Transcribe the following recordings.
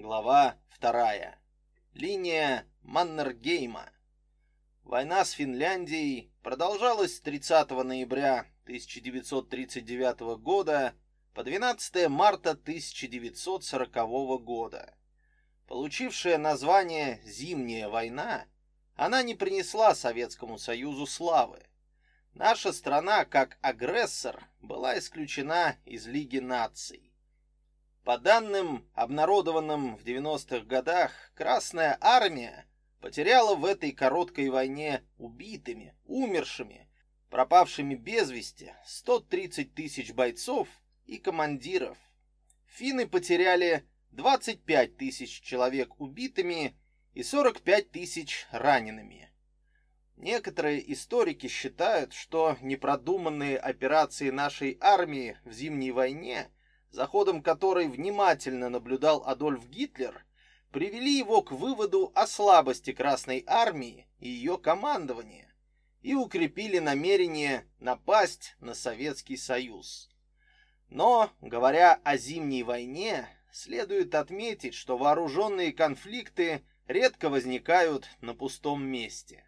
Глава 2. Линия Маннергейма. Война с Финляндией продолжалась с 30 ноября 1939 года по 12 марта 1940 года. Получившая название «Зимняя война», она не принесла Советскому Союзу славы. Наша страна, как агрессор, была исключена из Лиги наций. По данным, обнародованным в 90-х годах, Красная Армия потеряла в этой короткой войне убитыми, умершими, пропавшими без вести 130 тысяч бойцов и командиров. Финны потеряли 25 тысяч человек убитыми и 45 тысяч ранеными. Некоторые историки считают, что непродуманные операции нашей армии в зимней войне – за ходом которой внимательно наблюдал Адольф Гитлер, привели его к выводу о слабости Красной Армии и ее командования и укрепили намерение напасть на Советский Союз. Но, говоря о зимней войне, следует отметить, что вооруженные конфликты редко возникают на пустом месте.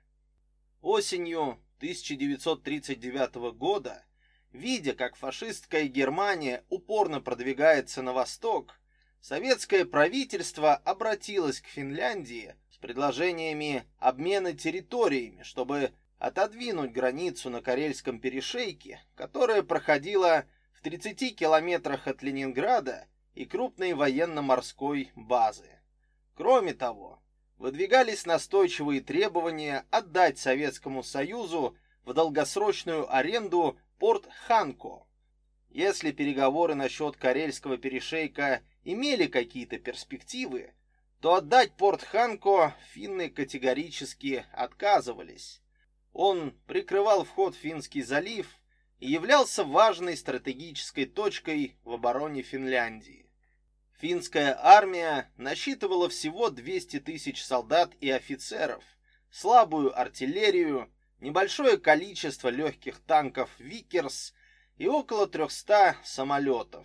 Осенью 1939 года Видя, как фашистская Германия упорно продвигается на восток, советское правительство обратилось к Финляндии с предложениями обмена территориями, чтобы отодвинуть границу на Карельском перешейке, которая проходила в 30 километрах от Ленинграда и крупной военно-морской базы. Кроме того, выдвигались настойчивые требования отдать Советскому Союзу в долгосрочную аренду порт Ханко. Если переговоры насчет Карельского перешейка имели какие-то перспективы, то отдать порт Ханко финны категорически отказывались. Он прикрывал вход в Финский залив и являлся важной стратегической точкой в обороне Финляндии. Финская армия насчитывала всего 200 тысяч солдат и офицеров, слабую артиллерию небольшое количество легких танков «Викерс» и около 300 самолетов.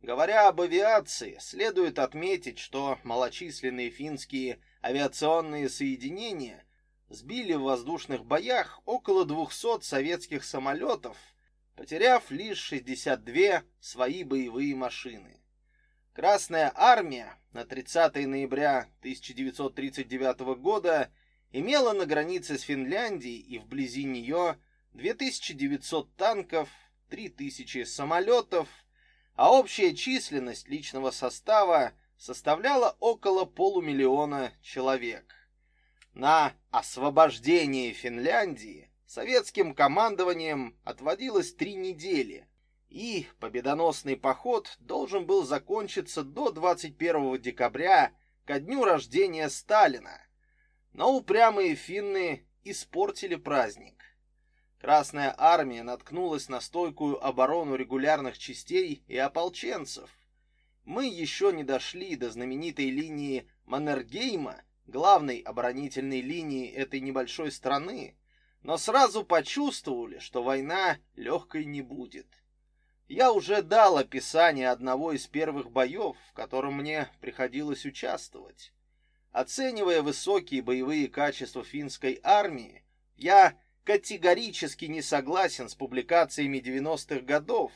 Говоря об авиации, следует отметить, что малочисленные финские авиационные соединения сбили в воздушных боях около 200 советских самолетов, потеряв лишь 62 свои боевые машины. Красная армия на 30 ноября 1939 года имела на границе с Финляндией и вблизи нее 2900 танков, 3000 самолетов, а общая численность личного состава составляла около полумиллиона человек. На освобождение Финляндии советским командованием отводилось три недели, и победоносный поход должен был закончиться до 21 декабря, ко дню рождения Сталина, но упрямые финны испортили праздник. Красная армия наткнулась на стойкую оборону регулярных частей и ополченцев. Мы еще не дошли до знаменитой линии Маннергейма, главной оборонительной линии этой небольшой страны, но сразу почувствовали, что война легкой не будет. Я уже дал описание одного из первых боев, в котором мне приходилось участвовать. Оценивая высокие боевые качества финской армии, я категорически не согласен с публикациями 90-х годов,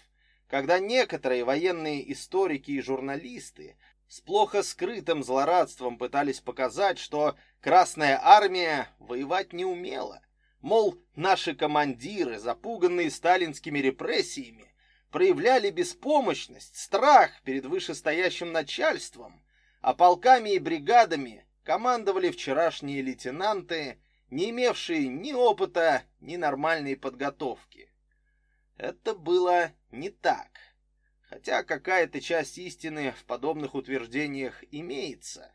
когда некоторые военные историки и журналисты с плохо скрытым злорадством пытались показать, что Красная армия воевать не умела. Мол, наши командиры, запуганные сталинскими репрессиями, проявляли беспомощность, страх перед вышестоящим начальством, а полками и бригадами командовали вчерашние лейтенанты, не имевшие ни опыта, ни нормальной подготовки. Это было не так. Хотя какая-то часть истины в подобных утверждениях имеется.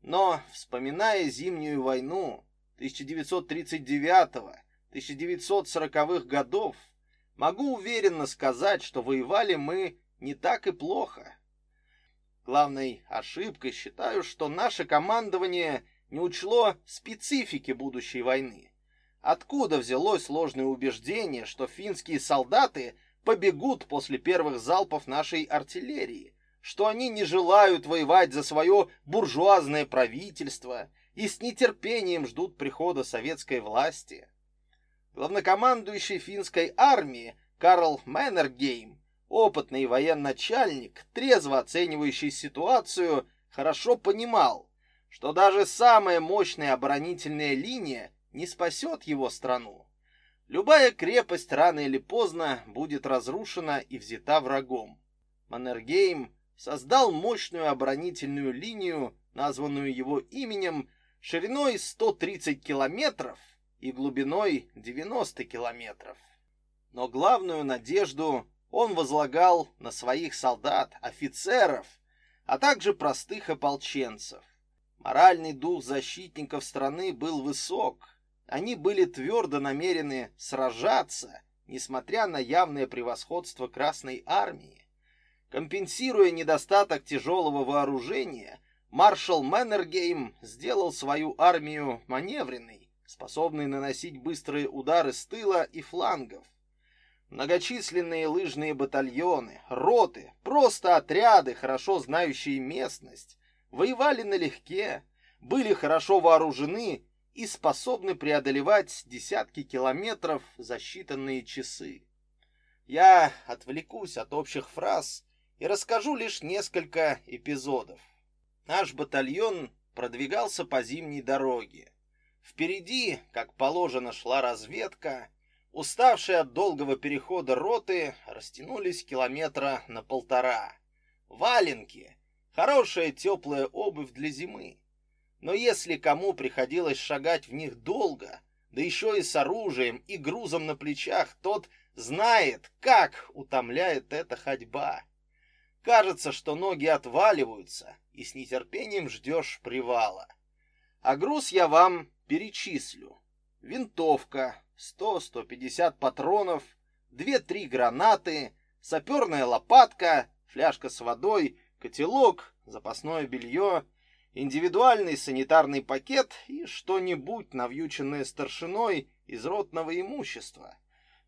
Но, вспоминая зимнюю войну 1939-1940-х годов, могу уверенно сказать, что воевали мы не так и плохо. Главной ошибкой считаю, что наше командование не учло специфики будущей войны. Откуда взялось ложное убеждение, что финские солдаты побегут после первых залпов нашей артиллерии, что они не желают воевать за свое буржуазное правительство и с нетерпением ждут прихода советской власти. Главнокомандующий финской армии Карл Мэннергейм, опытный военачальник, трезво оценивающий ситуацию, хорошо понимал, что даже самая мощная оборонительная линия не спасет его страну. Любая крепость рано или поздно будет разрушена и взята врагом. Маннергейм создал мощную оборонительную линию, названную его именем, шириной 130 километров и глубиной 90 километров. Но главную надежду он возлагал на своих солдат, офицеров, а также простых ополченцев. Моральный дух защитников страны был высок. Они были твердо намерены сражаться, несмотря на явное превосходство Красной армии. Компенсируя недостаток тяжелого вооружения, маршал Меннергейм сделал свою армию маневренной, способной наносить быстрые удары с тыла и флангов. Многочисленные лыжные батальоны, роты, просто отряды, хорошо знающие местность, воевали налегке, были хорошо вооружены и способны преодолевать десятки километров за считанные часы. Я отвлекусь от общих фраз и расскажу лишь несколько эпизодов. Наш батальон продвигался по зимней дороге. Впереди, как положено, шла разведка. Уставшие от долгого перехода роты растянулись километра на полтора. Валенки Хорошая теплая обувь для зимы. Но если кому приходилось шагать в них долго, да еще и с оружием и грузом на плечах, тот знает, как утомляет эта ходьба. Кажется, что ноги отваливаются, и с нетерпением ждешь привала. А груз я вам перечислю. Винтовка, 100-150 патронов, 2-3 гранаты, саперная лопатка, фляжка с водой котелок, запасное белье, индивидуальный санитарный пакет и что-нибудь навьюченное старшиной из ротного имущества.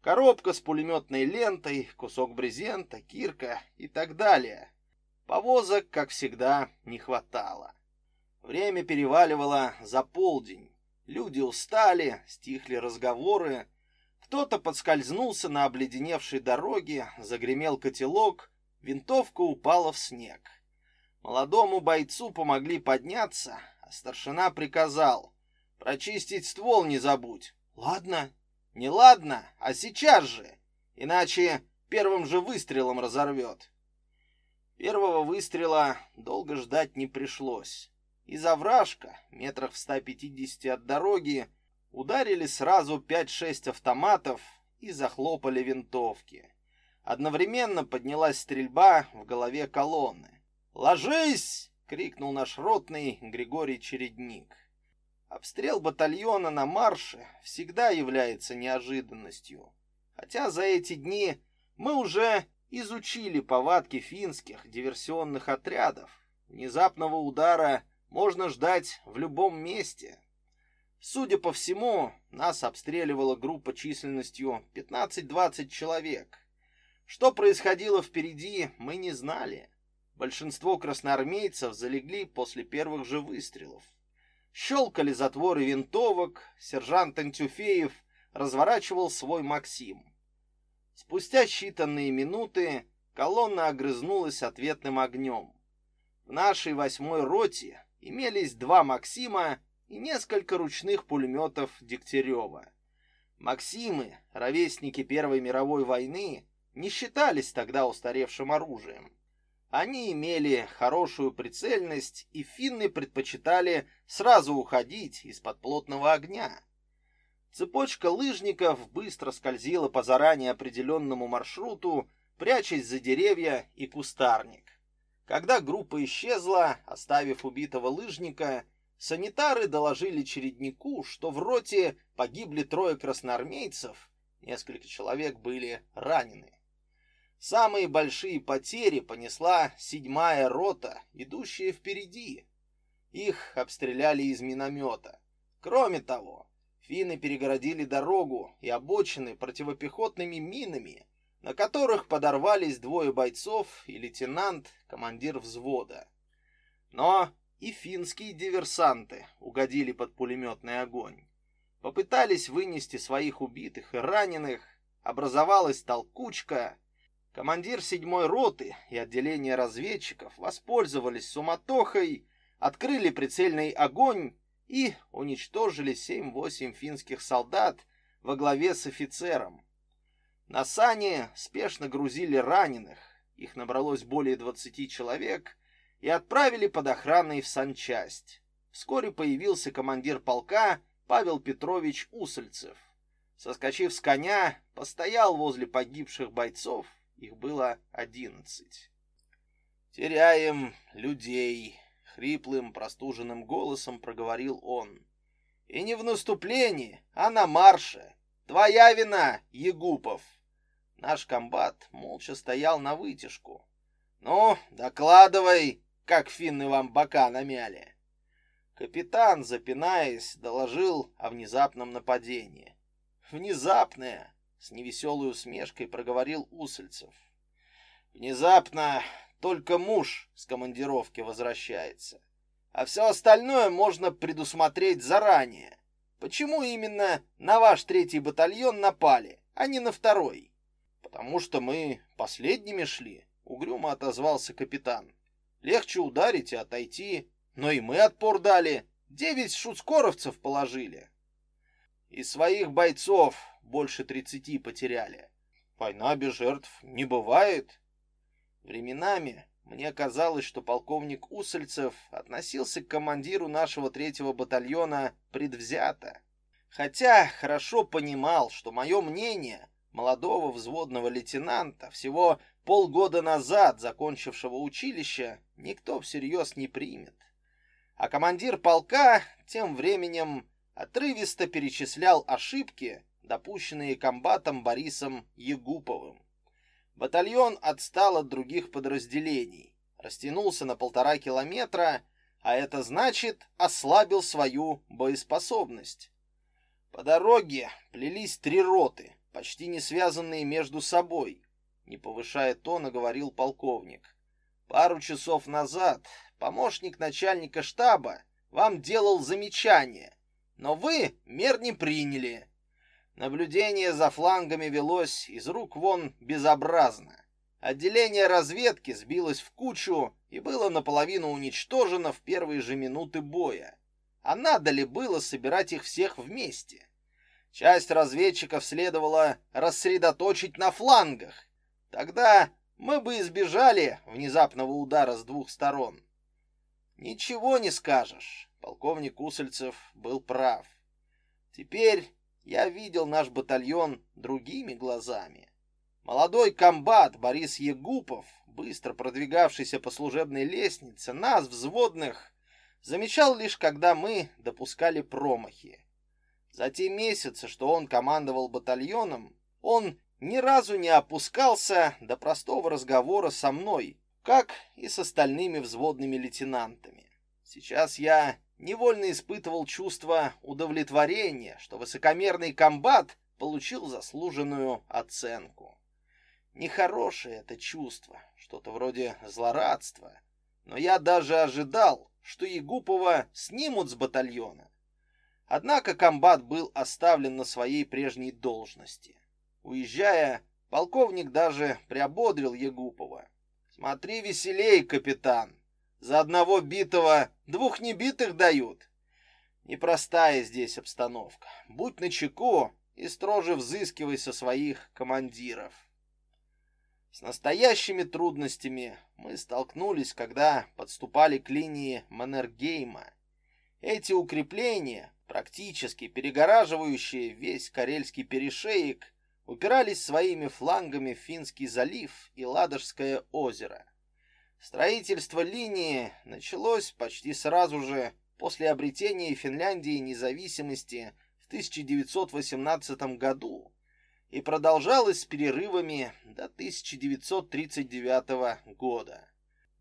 Коробка с пулеметной лентой, кусок брезента, кирка и так далее. Повозок, как всегда, не хватало. Время переваливало за полдень. Люди устали, стихли разговоры. Кто-то подскользнулся на обледеневшей дороге, загремел котелок, Винтовка упала в снег. Молодому бойцу помогли подняться, а старшина приказал: "Прочистить ствол не забудь". "Ладно". "Не ладно, а сейчас же, иначе первым же выстрелом разорвет». Первого выстрела долго ждать не пришлось. Из овражка, метрах в 150 от дороги, ударили сразу 5-6 автоматов и захлопали винтовки. Одновременно поднялась стрельба в голове колонны. «Ложись!» — крикнул наш ротный Григорий Чередник. Обстрел батальона на марше всегда является неожиданностью. Хотя за эти дни мы уже изучили повадки финских диверсионных отрядов. Внезапного удара можно ждать в любом месте. Судя по всему, нас обстреливала группа численностью 15-20 человек. Что происходило впереди, мы не знали. Большинство красноармейцев залегли после первых же выстрелов. Щелкали затворы винтовок, сержант Антюфеев разворачивал свой Максим. Спустя считанные минуты колонна огрызнулась ответным огнем. В нашей восьмой роте имелись два Максима и несколько ручных пулеметов Дегтярева. Максимы, ровесники Первой мировой войны, не считались тогда устаревшим оружием. Они имели хорошую прицельность, и финны предпочитали сразу уходить из-под плотного огня. Цепочка лыжников быстро скользила по заранее определенному маршруту, прячась за деревья и кустарник. Когда группа исчезла, оставив убитого лыжника, санитары доложили череднику, что в роте погибли трое красноармейцев, несколько человек были ранены. Самые большие потери понесла седьмая рота, идущая впереди. Их обстреляли из миномета. Кроме того, финны перегородили дорогу и обочины противопехотными минами, на которых подорвались двое бойцов и лейтенант, командир взвода. Но и финские диверсанты угодили под пулеметный огонь. Попытались вынести своих убитых и раненых, образовалась толкучка. Командир седьмой роты и отделение разведчиков воспользовались суматохой, открыли прицельный огонь и уничтожили 7-8 финских солдат во главе с офицером. На сани спешно грузили раненых, их набралось более 20 человек, и отправили под охраной в санчасть. Вскоре появился командир полка Павел Петрович Усольцев. Соскочив с коня, постоял возле погибших бойцов, их было одиннадцать. «Теряем людей», — хриплым, простуженным голосом проговорил он. «И не в наступлении, а на марше. Твоя вина, Егупов!» Наш комбат молча стоял на вытяжку. «Ну, докладывай, как финны вам бока намяли!» Капитан, запинаясь, доложил о внезапном нападении. «Внезапное!» — с невеселой усмешкой проговорил Усольцев. «Внезапно только муж с командировки возвращается, а все остальное можно предусмотреть заранее. Почему именно на ваш третий батальон напали, а не на второй?» «Потому что мы последними шли», — угрюмо отозвался капитан. «Легче ударить и отойти, но и мы отпор дали, девять шуцкоровцев положили. И своих бойцов больше тридцати потеряли. Война без жертв не бывает». Временами мне казалось, что полковник Усольцев относился к командиру нашего третьего батальона предвзято. Хотя хорошо понимал, что мое мнение молодого взводного лейтенанта, всего полгода назад закончившего училище, никто всерьез не примет. А командир полка тем временем отрывисто перечислял ошибки, допущенные комбатом Борисом Егуповым. Батальон отстал от других подразделений, растянулся на полтора километра, а это значит ослабил свою боеспособность. По дороге плелись три роты, почти не связанные между собой, не повышая тона, говорил полковник. Пару часов назад помощник начальника штаба вам делал замечание, но вы мер не приняли. Наблюдение за флангами велось из рук вон безобразно. Отделение разведки сбилось в кучу и было наполовину уничтожено в первые же минуты боя. А надо ли было собирать их всех вместе? Часть разведчиков следовало рассредоточить на флангах. Тогда мы бы избежали внезапного удара с двух сторон. Ничего не скажешь. Полковник Усольцев был прав. Теперь я видел наш батальон другими глазами. Молодой комбат Борис Егупов, быстро продвигавшийся по служебной лестнице, нас, взводных, замечал лишь, когда мы допускали промахи. За те месяцы, что он командовал батальоном, он ни разу не опускался до простого разговора со мной, как и с остальными взводными лейтенантами. Сейчас я невольно испытывал чувство удовлетворения, что высокомерный комбат получил заслуженную оценку. Нехорошее это чувство, что-то вроде злорадства, но я даже ожидал, что Егупова снимут с батальона. Однако комбат был оставлен на своей прежней должности. Уезжая, полковник даже приободрил Егупова. «Смотри веселей, капитан!» За одного битого двух небитых дают. Непростая здесь обстановка. Будь начеку и строже взыскивай со своих командиров. С настоящими трудностями мы столкнулись, когда подступали к линии Маннергейма. Эти укрепления, практически перегораживающие весь Карельский перешеек, упирались своими флангами в Финский залив и Ладожское озеро. Строительство линии началось почти сразу же после обретения Финляндии независимости в 1918 году и продолжалось с перерывами до 1939 года.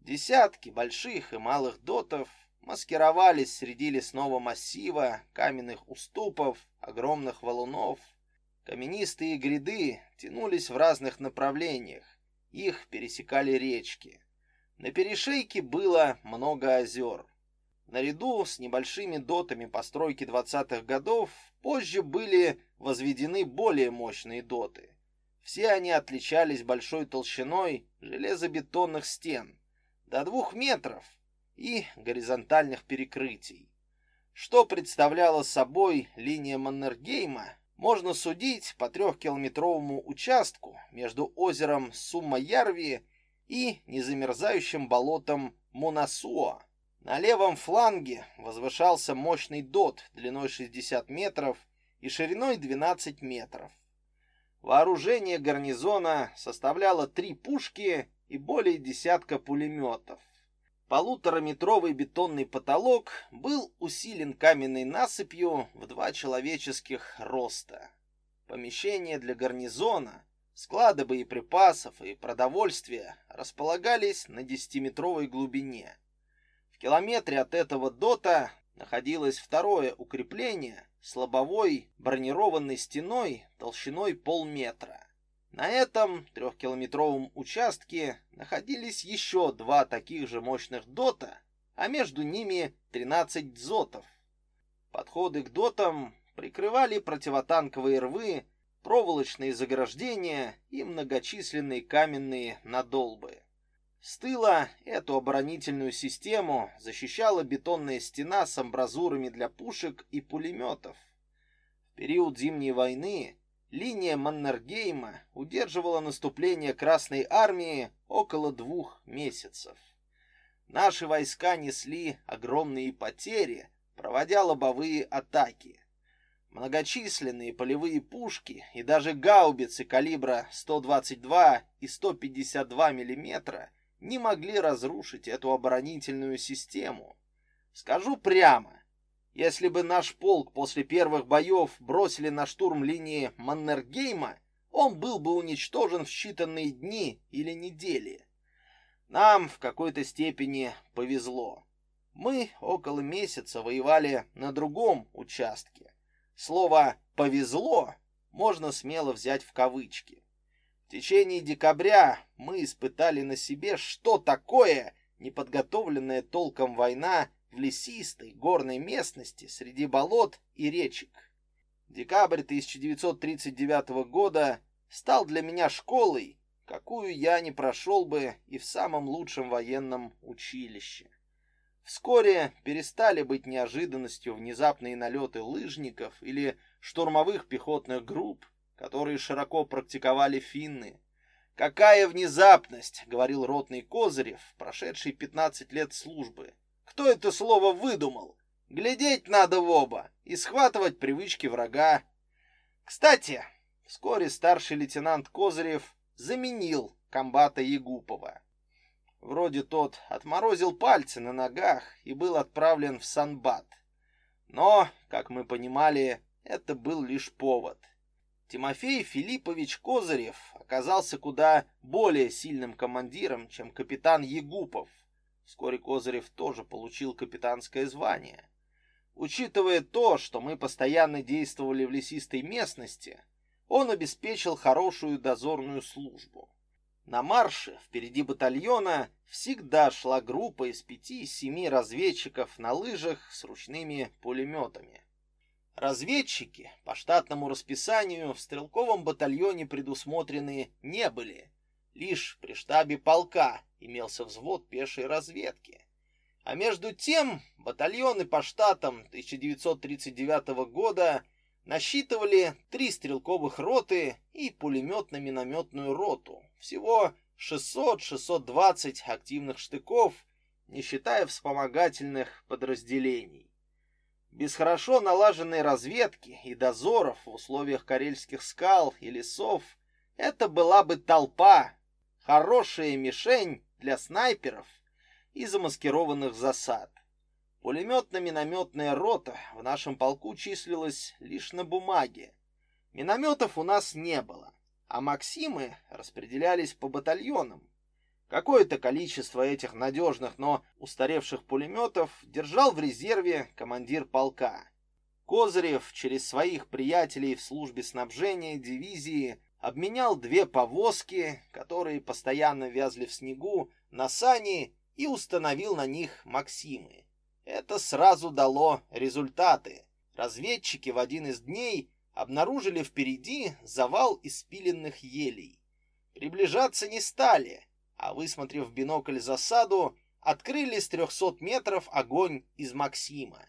Десятки больших и малых дотов маскировались среди лесного массива, каменных уступов, огромных валунов. Каменистые гряды тянулись в разных направлениях, их пересекали речки. На перешейке было много озер. Наряду с небольшими дотами постройки 20-х годов позже были возведены более мощные доты. Все они отличались большой толщиной железобетонных стен, до двух метров, и горизонтальных перекрытий. Что представляла собой линия Маннергейма, можно судить по трехкилометровому участку между озером Сумма-Ярви и незамерзающим болотом Мунасуа. На левом фланге возвышался мощный дот длиной 60 метров и шириной 12 метров. Вооружение гарнизона составляло три пушки и более десятка пулеметов. Полутораметровый бетонный потолок был усилен каменной насыпью в два человеческих роста. Помещения для гарнизона, склады боеприпасов и продовольствия располагались на десятиметровой глубине. В километре от этого дота находилось второе укрепление с лобовой бронированной стеной толщиной полметра. На этом трехкилометровом участке находились еще два таких же мощных дота, а между ними 13 дзотов. Подходы к дотам прикрывали противотанковые рвы, проволочные заграждения и многочисленные каменные надолбы. С тыла эту оборонительную систему защищала бетонная стена с амбразурами для пушек и пулеметов. В период Зимней войны линия Маннергейма удерживала наступление Красной армии около двух месяцев. Наши войска несли огромные потери, проводя лобовые атаки. Многочисленные полевые пушки и даже гаубицы калибра 122 и 152 мм не могли разрушить эту оборонительную систему. Скажу прямо, если бы наш полк после первых боев бросили на штурм линии Маннергейма, он был бы уничтожен в считанные дни или недели. Нам в какой-то степени повезло. Мы около месяца воевали на другом участке. Слово «повезло» можно смело взять в кавычки. В течение декабря мы испытали на себе, что такое неподготовленная толком война в лесистой горной местности среди болот и речек. Декабрь 1939 года стал для меня школой, какую я не прошел бы и в самом лучшем военном училище. Вскоре перестали быть неожиданностью внезапные налеты лыжников или штурмовых пехотных групп, которые широко практиковали финны. «Какая внезапность!» — говорил ротный Козырев, прошедший 15 лет службы. «Кто это слово выдумал? Глядеть надо в оба и схватывать привычки врага». Кстати, вскоре старший лейтенант Козырев заменил комбата Егупова. Вроде тот отморозил пальцы на ногах и был отправлен в Санбат. Но, как мы понимали, это был лишь повод — Тимофей Филиппович Козырев оказался куда более сильным командиром, чем капитан Егупов. Вскоре Козырев тоже получил капитанское звание. Учитывая то, что мы постоянно действовали в лесистой местности, он обеспечил хорошую дозорную службу. На марше впереди батальона всегда шла группа из пяти-семи разведчиков на лыжах с ручными пулеметами. Разведчики по штатному расписанию в стрелковом батальоне предусмотрены не были. Лишь при штабе полка имелся взвод пешей разведки. А между тем батальоны по штатам 1939 года насчитывали три стрелковых роты и пулеметно-минометную роту. Всего 600-620 активных штыков, не считая вспомогательных подразделений. Без хорошо налаженной разведки и дозоров в условиях карельских скал и лесов это была бы толпа, хорошая мишень для снайперов и замаскированных засад. Пулеметно-минометная рота в нашем полку числилась лишь на бумаге. Минометов у нас не было, а Максимы распределялись по батальонам. Какое-то количество этих надежных, но устаревших пулеметов держал в резерве командир полка. Козырев через своих приятелей в службе снабжения дивизии обменял две повозки, которые постоянно вязли в снегу, на сани и установил на них Максимы. Это сразу дало результаты. Разведчики в один из дней обнаружили впереди завал испиленных елей. Приближаться не стали, а высмотрев в бинокль засаду, открыли с 300 метров огонь из Максима.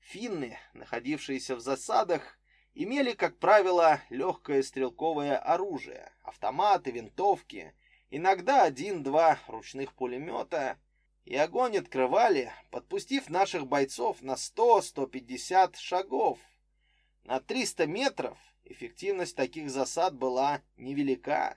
Финны, находившиеся в засадах, имели, как правило, легкое стрелковое оружие, автоматы, винтовки, иногда один-два ручных пулемета, и огонь открывали, подпустив наших бойцов на 100-150 шагов. На 300 метров эффективность таких засад была невелика.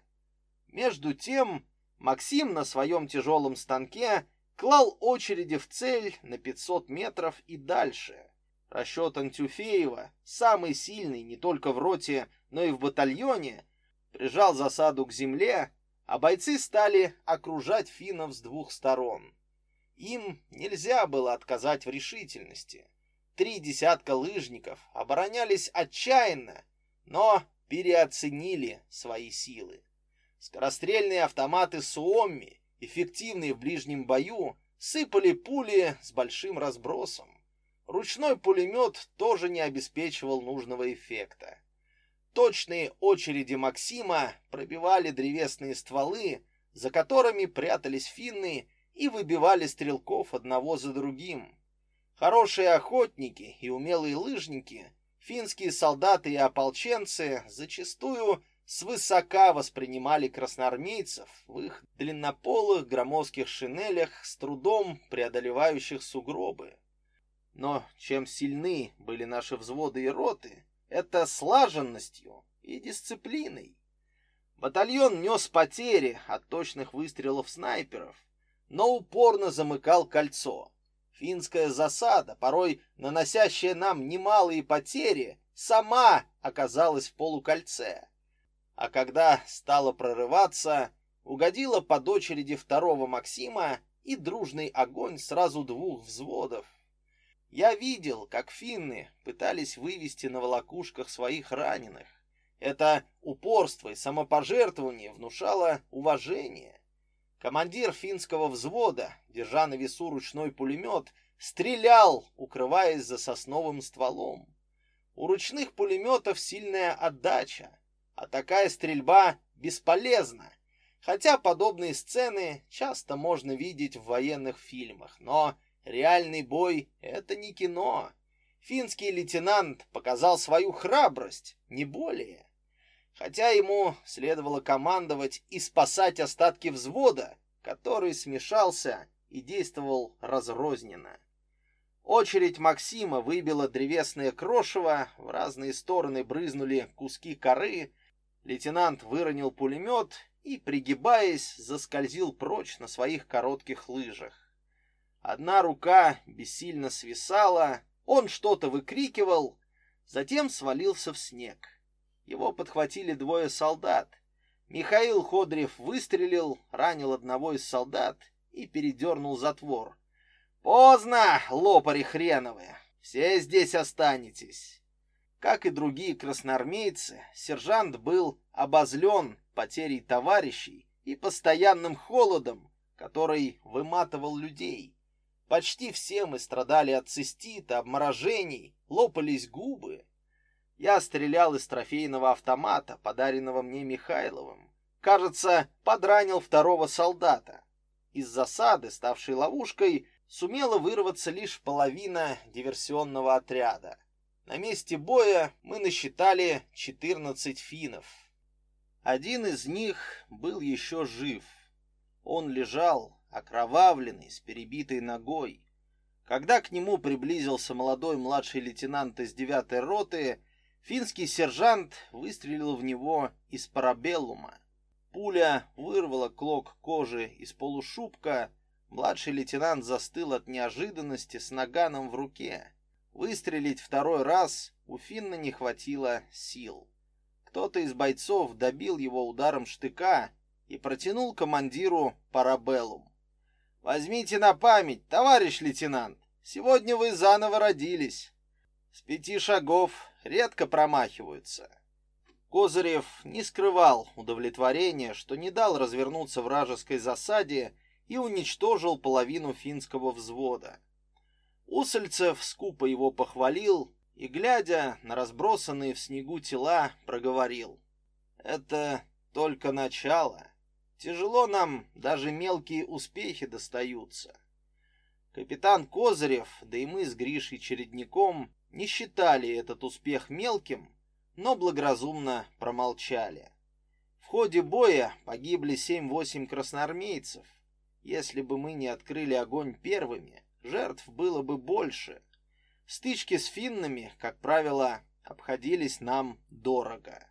Между тем, Максим на своем тяжелом станке клал очереди в цель на 500 метров и дальше. Расчет Антюфеева, самый сильный не только в роте, но и в батальоне, прижал засаду к земле, а бойцы стали окружать финнов с двух сторон. Им нельзя было отказать в решительности. Три десятка лыжников оборонялись отчаянно, но переоценили свои силы. Скорострельные автоматы Суомми, эффективные в ближнем бою, сыпали пули с большим разбросом. Ручной пулемет тоже не обеспечивал нужного эффекта. Точные очереди Максима пробивали древесные стволы, за которыми прятались финны и выбивали стрелков одного за другим. Хорошие охотники и умелые лыжники, финские солдаты и ополченцы зачастую свысока воспринимали красноармейцев в их длиннополых громоздких шинелях с трудом преодолевающих сугробы. Но чем сильны были наши взводы и роты, это слаженностью и дисциплиной. Батальон нес потери от точных выстрелов снайперов, но упорно замыкал кольцо. Финская засада, порой наносящая нам немалые потери, сама оказалась в полукольце. А когда стала прорываться, угодила под очереди второго Максима и дружный огонь сразу двух взводов. Я видел, как финны пытались вывести на волокушках своих раненых. Это упорство и самопожертвование внушало уважение. Командир финского взвода, держа на весу ручной пулемет, стрелял, укрываясь за сосновым стволом. У ручных пулеметов сильная отдача, а такая стрельба бесполезна. Хотя подобные сцены часто можно видеть в военных фильмах, но Реальный бой — это не кино. Финский лейтенант показал свою храбрость, не более. Хотя ему следовало командовать и спасать остатки взвода, который смешался и действовал разрозненно. Очередь Максима выбила древесное крошево, в разные стороны брызнули куски коры. Лейтенант выронил пулемет и, пригибаясь, заскользил прочь на своих коротких лыжах. Одна рука бессильно свисала, он что-то выкрикивал, затем свалился в снег. Его подхватили двое солдат. Михаил Ходрев выстрелил, ранил одного из солдат и передернул затвор. «Поздно, лопари хреновые! Все здесь останетесь!» Как и другие красноармейцы, сержант был обозлен потерей товарищей и постоянным холодом, который выматывал людей. Почти все мы страдали от цистита, обморожений, лопались губы. Я стрелял из трофейного автомата, подаренного мне Михайловым. Кажется, подранил второго солдата. Из засады, ставшей ловушкой, сумела вырваться лишь половина диверсионного отряда. На месте боя мы насчитали 14 финнов. Один из них был еще жив. Он лежал, окровавленный, с перебитой ногой. Когда к нему приблизился молодой младший лейтенант из девятой роты, финский сержант выстрелил в него из парабеллума. Пуля вырвала клок кожи из полушубка, младший лейтенант застыл от неожиданности с наганом в руке. Выстрелить второй раз у Финна не хватило сил. Кто-то из бойцов добил его ударом штыка и протянул командиру парабеллум. Возьмите на память, товарищ лейтенант, сегодня вы заново родились. С пяти шагов редко промахиваются. Козырев не скрывал удовлетворения, что не дал развернуться вражеской засаде и уничтожил половину финского взвода. Усольцев скупо его похвалил и, глядя на разбросанные в снегу тела, проговорил. «Это только начало. Тяжело нам даже мелкие успехи достаются». Капитан Козырев, да и мы с Гришей Чередником не считали этот успех мелким, но благоразумно промолчали. В ходе боя погибли 7-8 красноармейцев. Если бы мы не открыли огонь первыми, жертв было бы больше. Стычки с финнами, как правило, обходились нам дорого.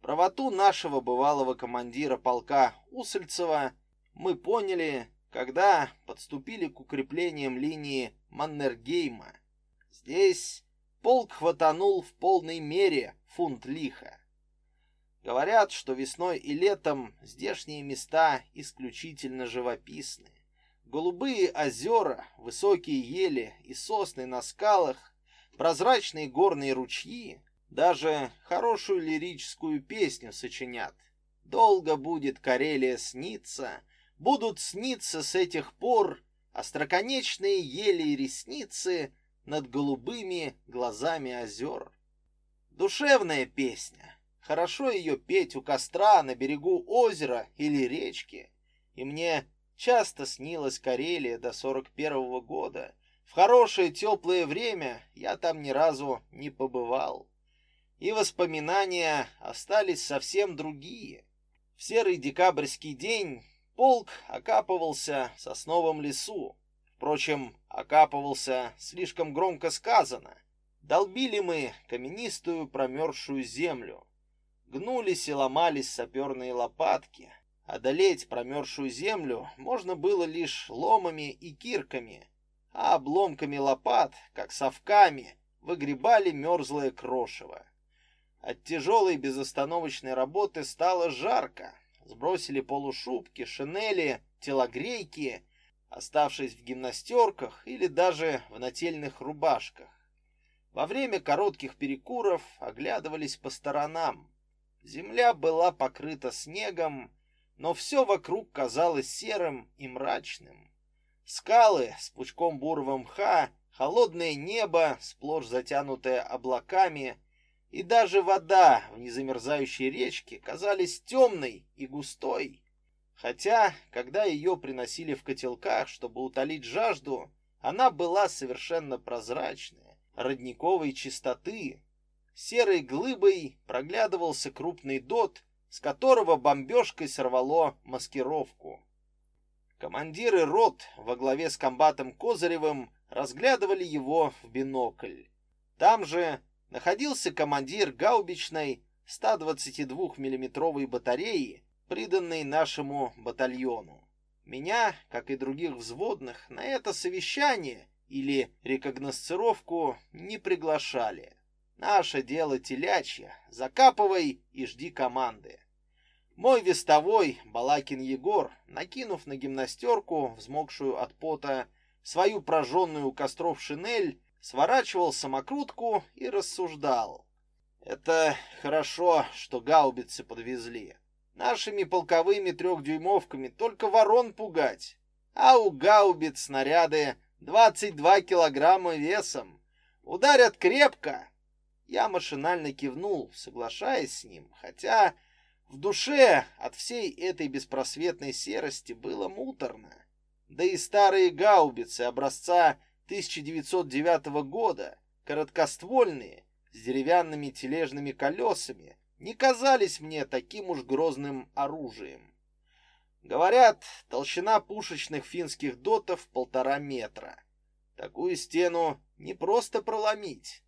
Правоту нашего бывалого командира полка Усольцева мы поняли, когда подступили к укреплениям линии Маннергейма. Здесь полк хватанул в полной мере фунт лиха. Говорят, что весной и летом здешние места исключительно живописны. Голубые озера, высокие ели и сосны на скалах, прозрачные горные ручьи, даже хорошую лирическую песню сочинят. Долго будет Карелия сниться, будут сниться с этих пор остроконечные ели и ресницы над голубыми глазами озер. Душевная песня. Хорошо ее петь у костра на берегу озера или речки. И мне часто снилась Карелия до сорок первого года. В хорошее теплое время я там ни разу не побывал. И воспоминания остались совсем другие. В серый декабрьский день полк окапывался в сосновом лесу. Впрочем, окапывался слишком громко сказано. Долбили мы каменистую промерзшую землю. Гнулись и ломались саперные лопатки. Одолеть промерзшую землю можно было лишь ломами и кирками, а обломками лопат, как совками, выгребали мерзлое крошево. От тяжелой безостановочной работы стало жарко. Сбросили полушубки, шинели, телогрейки, оставшись в гимнастерках или даже в нательных рубашках. Во время коротких перекуров оглядывались по сторонам. Земля была покрыта снегом, но все вокруг казалось серым и мрачным. Скалы с пучком бурого мха, холодное небо, сплошь затянутое облаками, и даже вода в незамерзающей речке казались темной и густой. Хотя, когда ее приносили в котелках, чтобы утолить жажду, она была совершенно прозрачная родниковой чистоты. Серой глыбой проглядывался крупный дот, с которого бомбежкой сорвало маскировку. Командиры рот во главе с комбатом Козыревым разглядывали его в бинокль. Там же находился командир гаубичной 122 миллиметровой батареи, приданной нашему батальону. Меня, как и других взводных, на это совещание или рекогносцировку не приглашали. Наше дело телячье, закапывай и жди команды. Мой вестовой, Балакин Егор, накинув на гимнастерку, взмокшую от пота, свою прожженную у костров шинель, сворачивал самокрутку и рассуждал. Это хорошо, что гаубицы подвезли. Нашими полковыми трехдюймовками только ворон пугать. А у гаубиц снаряды 22 килограмма весом. Ударят крепко. Я машинально кивнул, соглашаясь с ним, хотя в душе от всей этой беспросветной серости было муторно. Да и старые гаубицы образца 1909 года, короткоствольные, с деревянными тележными колесами, не казались мне таким уж грозным оружием. Говорят, толщина пушечных финских дотов полтора метра. Такую стену не просто проломить.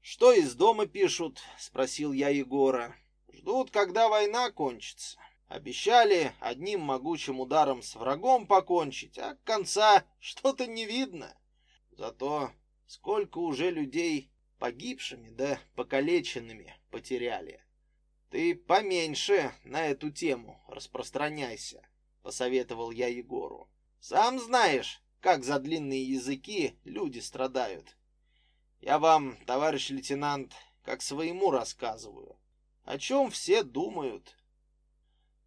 Что из дома пишут? спросил я Егора. Ждут, когда война кончится. Обещали одним могучим ударом с врагом покончить, а конца что-то не видно. Зато сколько уже людей погибшими да покалеченными потеряли. Ты поменьше на эту тему распространяйся посоветовал я Егору. Сам знаешь, как за длинные языки люди страдают. Я вам, товарищ лейтенант, как своему рассказываю. О чем все думают.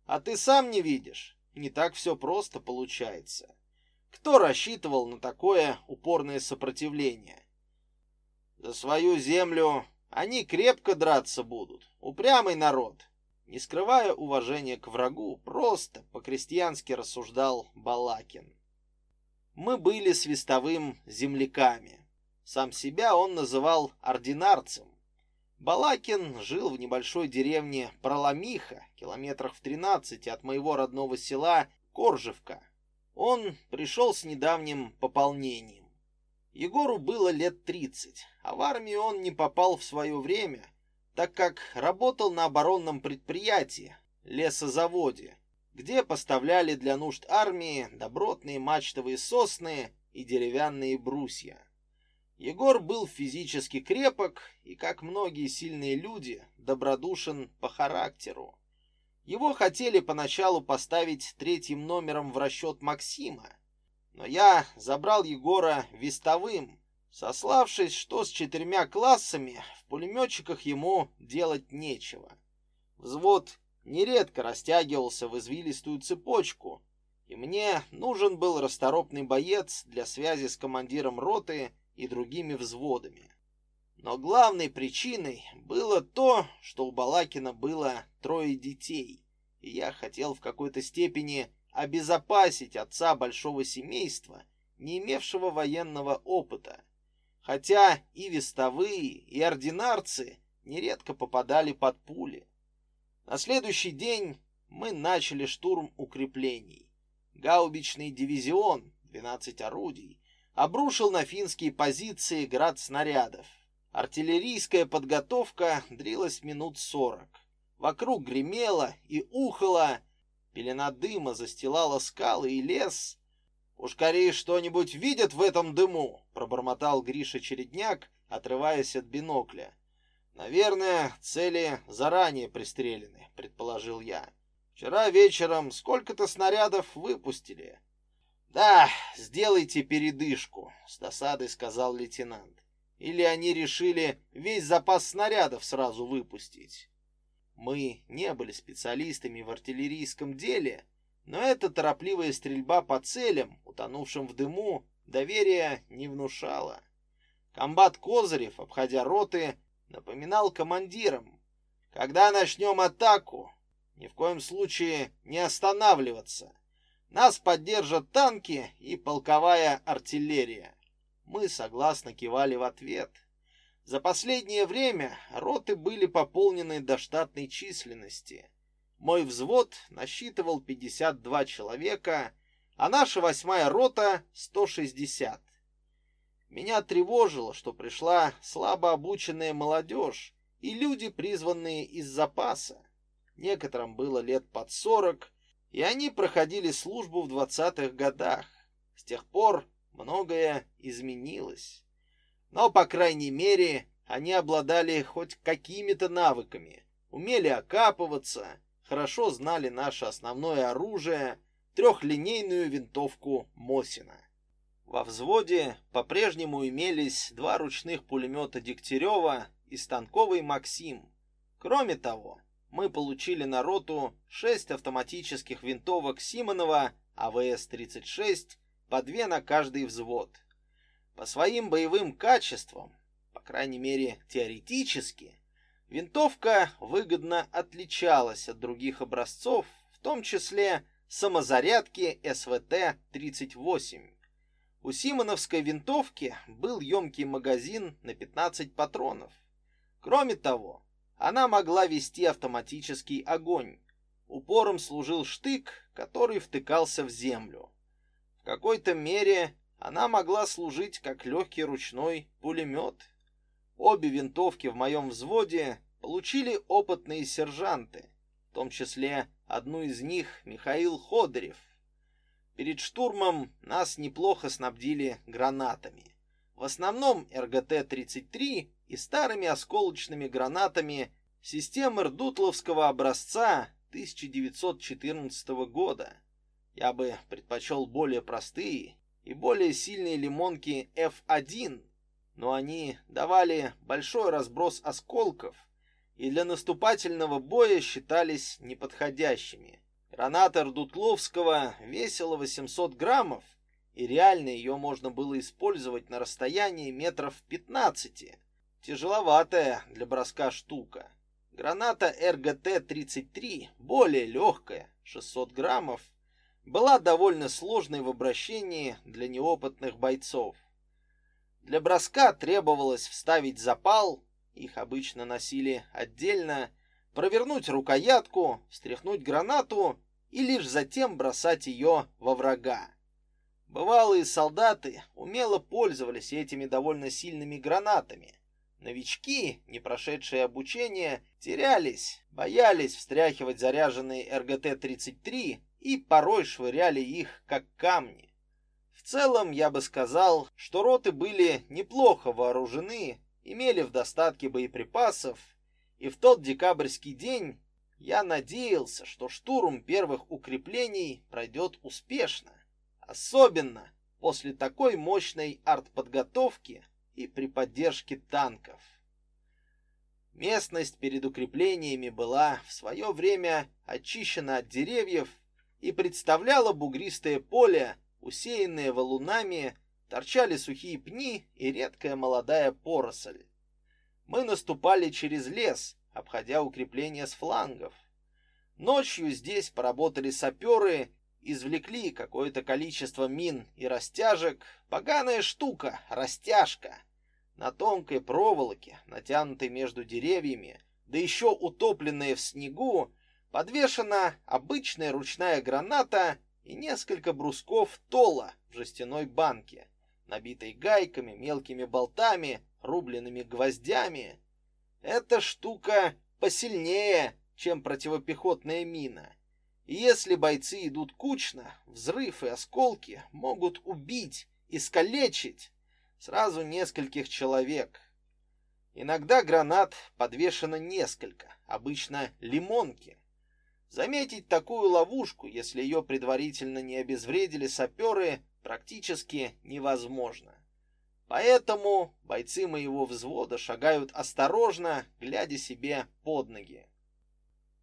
А ты сам не видишь? Не так все просто получается. Кто рассчитывал на такое упорное сопротивление? За свою землю они крепко драться будут. Упрямый народ. Не скрывая уважения к врагу, просто по-крестьянски рассуждал Балакин. Мы были свистовым земляками. Сам себя он называл ординарцем. Балакин жил в небольшой деревне Проломиха, километрах в 13 от моего родного села Коржевка. Он пришел с недавним пополнением. Егору было лет 30, а в армию он не попал в свое время, так как работал на оборонном предприятии, лесозаводе, где поставляли для нужд армии добротные мачтовые сосны и деревянные брусья. Егор был физически крепок и, как многие сильные люди, добродушен по характеру. Его хотели поначалу поставить третьим номером в расчет Максима, но я забрал Егора вестовым, сославшись, что с четырьмя классами в пулеметчиках ему делать нечего. Взвод нередко растягивался в извилистую цепочку, и мне нужен был расторопный боец для связи с командиром роты и другими взводами. Но главной причиной было то, что у Балакина было трое детей, и я хотел в какой-то степени обезопасить отца большого семейства, не имевшего военного опыта. Хотя и вестовые, и ординарцы нередко попадали под пули. На следующий день мы начали штурм укреплений. Гаубичный дивизион, 12 орудий, обрушил на финские позиции град снарядов. Артиллерийская подготовка длилась минут сорок. Вокруг гремело и ухало, Пелена дыма застилала скалы и лес. «Уж скорее что-нибудь видят в этом дыму!» — пробормотал Гриша Чередняк, отрываясь от бинокля. «Наверное, цели заранее пристрелены», — предположил я. «Вчера вечером сколько-то снарядов выпустили». «Да, сделайте передышку», — с досадой сказал лейтенант. «Или они решили весь запас снарядов сразу выпустить». Мы не были специалистами в артиллерийском деле, но эта торопливая стрельба по целям, утонувшим в дыму, доверия не внушала. Комбат Козырев, обходя роты, напоминал командирам, когда начнем атаку, ни в коем случае не останавливаться. Нас поддержат танки и полковая артиллерия. Мы согласно кивали в ответ — за последнее время роты были пополнены до штатной численности. Мой взвод насчитывал 52 человека, а наша восьмая рота — 160. Меня тревожило, что пришла слабо обученная молодежь и люди, призванные из запаса. Некоторым было лет под 40, и они проходили службу в 20-х годах. С тех пор многое изменилось но, по крайней мере, они обладали хоть какими-то навыками, умели окапываться, хорошо знали наше основное оружие, трехлинейную винтовку Мосина. Во взводе по-прежнему имелись два ручных пулемета Дегтярева и станковый Максим. Кроме того, мы получили на роту шесть автоматических винтовок Симонова АВС-36, по две на каждый взвод. По своим боевым качествам, по крайней мере теоретически, винтовка выгодно отличалась от других образцов, в том числе самозарядки СВТ-38. У Симоновской винтовки был емкий магазин на 15 патронов. Кроме того, она могла вести автоматический огонь. Упором служил штык, который втыкался в землю. Какой-то мере она могла служить как легкий ручной пулемет. Обе винтовки в моем взводе получили опытные сержанты, в том числе одну из них Михаил Ходырев. Перед штурмом нас неплохо снабдили гранатами. В основном РГТ-33 и старыми осколочными гранатами системы Рдутловского образца 1914 года. Я бы предпочел более простые и более сильные лимонки F1, но они давали большой разброс осколков и для наступательного боя считались неподходящими. Граната Рдутловского весила 800 граммов, и реально ее можно было использовать на расстоянии метров 15. Тяжеловатая для броска штука. Граната РГТ-33, более легкая, 600 граммов, была довольно сложной в обращении для неопытных бойцов. Для броска требовалось вставить запал, их обычно носили отдельно, провернуть рукоятку, встряхнуть гранату и лишь затем бросать ее во врага. Бывалые солдаты умело пользовались этими довольно сильными гранатами. Новички, не прошедшие обучение, терялись, боялись встряхивать заряженные РГТ-33 и порой швыряли их как камни. В целом, я бы сказал, что роты были неплохо вооружены, имели в достатке боеприпасов, и в тот декабрьский день я надеялся, что штурм первых укреплений пройдет успешно, особенно после такой мощной артподготовки и при поддержке танков. Местность перед укреплениями была в свое время очищена от деревьев и представляла бугристое поле, усеянное валунами, торчали сухие пни и редкая молодая поросль. Мы наступали через лес, обходя укрепления с флангов. Ночью здесь поработали саперы, извлекли какое-то количество мин и растяжек. Поганая штука, растяжка. На тонкой проволоке, натянутой между деревьями, да еще утопленная в снегу, подвешена обычная ручная граната и несколько брусков тола в жестяной банке, набитой гайками, мелкими болтами, рубленными гвоздями. Эта штука посильнее, чем противопехотная мина. И если бойцы идут кучно, взрыв и осколки могут убить, искалечить сразу нескольких человек. Иногда гранат подвешено несколько, обычно лимонки. Заметить такую ловушку, если ее предварительно не обезвредили саперы, практически невозможно. Поэтому бойцы моего взвода шагают осторожно, глядя себе под ноги.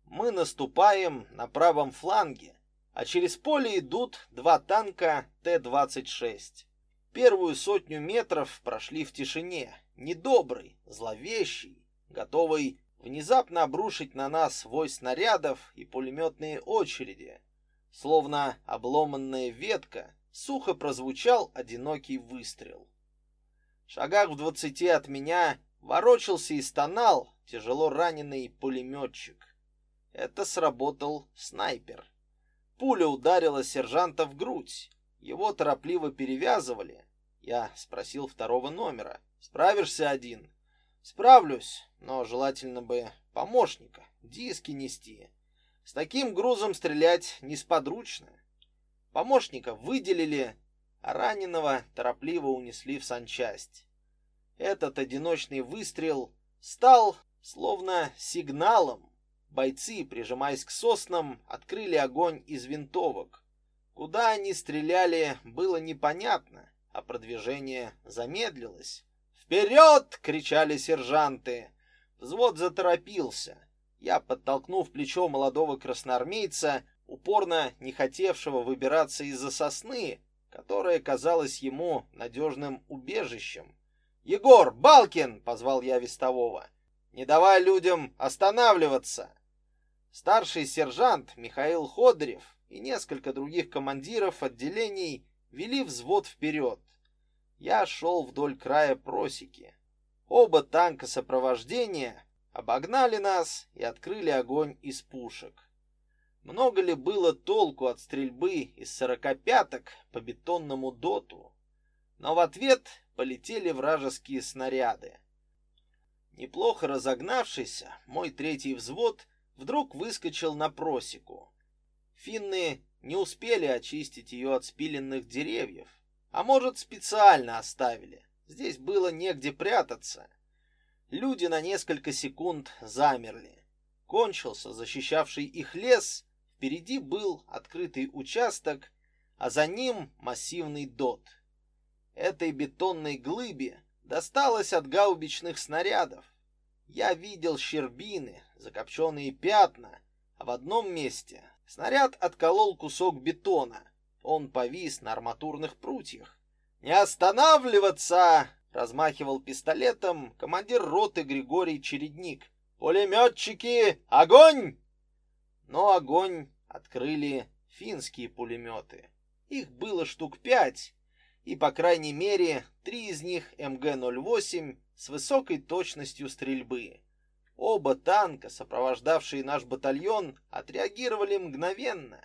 Мы наступаем на правом фланге, а через поле идут два танка Т-26. Первую сотню метров прошли в тишине, недобрый, зловещий, готовый внезапно обрушить на нас вой снарядов и пулеметные очереди. Словно обломанная ветка, сухо прозвучал одинокий выстрел шагах в двадцати от меня ворочался и стонал тяжело раненый пулеметчик. Это сработал снайпер. Пуля ударила сержанта в грудь. Его торопливо перевязывали. Я спросил второго номера. «Справишься один?» «Справлюсь, но желательно бы помощника, диски нести. С таким грузом стрелять несподручно». Помощника выделили, а раненого торопливо унесли в санчасть. Этот одиночный выстрел стал словно сигналом. Бойцы, прижимаясь к соснам, открыли огонь из винтовок. Куда они стреляли, было непонятно, а продвижение замедлилось. «Вперед!» — кричали сержанты. Взвод заторопился. Я, подтолкнув плечо молодого красноармейца, упорно не хотевшего выбираться из-за сосны, которое казалось ему надежным убежищем. «Егор, Балкин!» — позвал я вестового. «Не давай людям останавливаться!» Старший сержант Михаил Ходырев и несколько других командиров отделений вели взвод вперед. Я шел вдоль края просеки. Оба танка сопровождения обогнали нас и открыли огонь из пушек. Много ли было толку от стрельбы из сорокопяток по бетонному доту? Но в ответ полетели вражеские снаряды. Неплохо разогнавшийся, мой третий взвод вдруг выскочил на просеку. Финны не успели очистить ее от спиленных деревьев, а может специально оставили. Здесь было негде прятаться. Люди на несколько секунд замерли. Кончился защищавший их лес, Впереди был открытый участок, а за ним массивный дот. Этой бетонной глыбе досталось от гаубичных снарядов. Я видел щербины, закопченные пятна, а в одном месте снаряд отколол кусок бетона. Он повис на арматурных прутьях. «Не останавливаться!» — размахивал пистолетом командир роты Григорий Чередник. «Пулеметчики, огонь!» Но огонь открыли финские пулеметы. Их было штук пять, и, по крайней мере, три из них МГ-08 с высокой точностью стрельбы. Оба танка, сопровождавшие наш батальон, отреагировали мгновенно.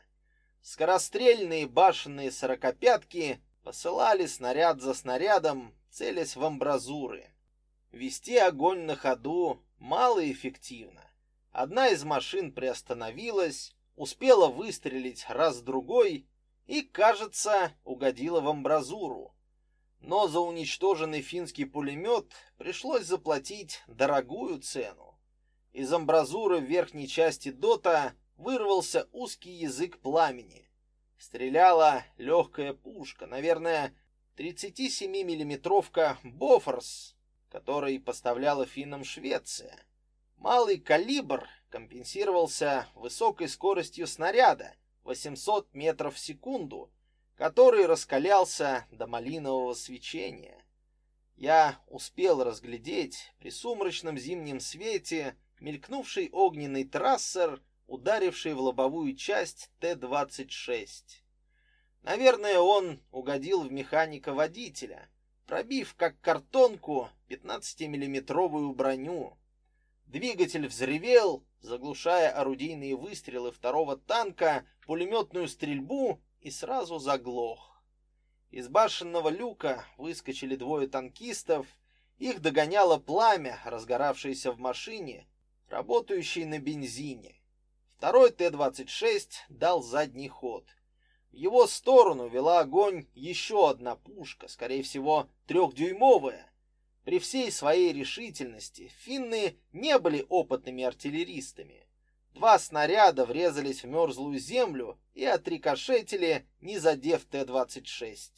Скорострельные башенные сорокопятки посылали снаряд за снарядом, целясь в амбразуры. Вести огонь на ходу малоэффективно. Одна из машин приостановилась, успела выстрелить раз-другой и, кажется, угодила в амбразуру. Но за уничтоженный финский пулемет пришлось заплатить дорогую цену. Из амбразуры в верхней части дота вырвался узкий язык пламени. Стреляла легкая пушка, наверное, 37-миллиметровка «Бофорс», который поставляла финнам Швеция. Малый калибр компенсировался высокой скоростью снаряда 800 метров в секунду, который раскалялся до малинового свечения. Я успел разглядеть при сумрачном зимнем свете мелькнувший огненный трассер, ударивший в лобовую часть Т-26. Наверное, он угодил в механика водителя, пробив как картонку 15-миллиметровую броню. Двигатель взревел, заглушая орудийные выстрелы второго танка, пулеметную стрельбу и сразу заглох. Из башенного люка выскочили двое танкистов, их догоняло пламя, разгоравшееся в машине, работающей на бензине. Второй Т-26 дал задний ход. В его сторону вела огонь еще одна пушка, скорее всего, трехдюймовая. При всей своей решительности финны не были опытными артиллеристами. Два снаряда врезались в мерзлую землю и отрикошетили, не задев Т-26.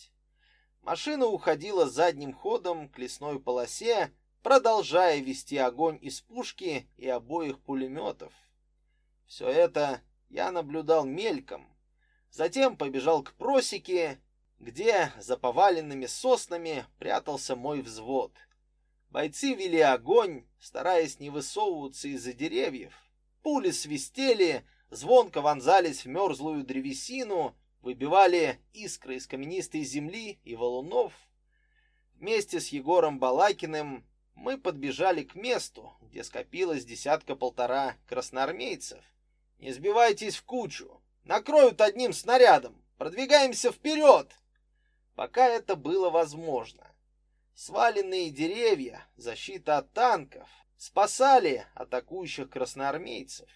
Машина уходила задним ходом к лесной полосе, продолжая вести огонь из пушки и обоих пулеметов. Все это я наблюдал мельком. Затем побежал к просеке, где за поваленными соснами прятался мой взвод. Бойцы вели огонь, стараясь не высовываться из-за деревьев. Пули свистели, звонко вонзались в мерзлую древесину, выбивали искры из каменистой земли и валунов. Вместе с Егором Балакиным мы подбежали к месту, где скопилось десятка-полтора красноармейцев. Не сбивайтесь в кучу, накроют одним снарядом, продвигаемся вперед. Пока это было возможно. Сваленные деревья, защита от танков, спасали атакующих красноармейцев.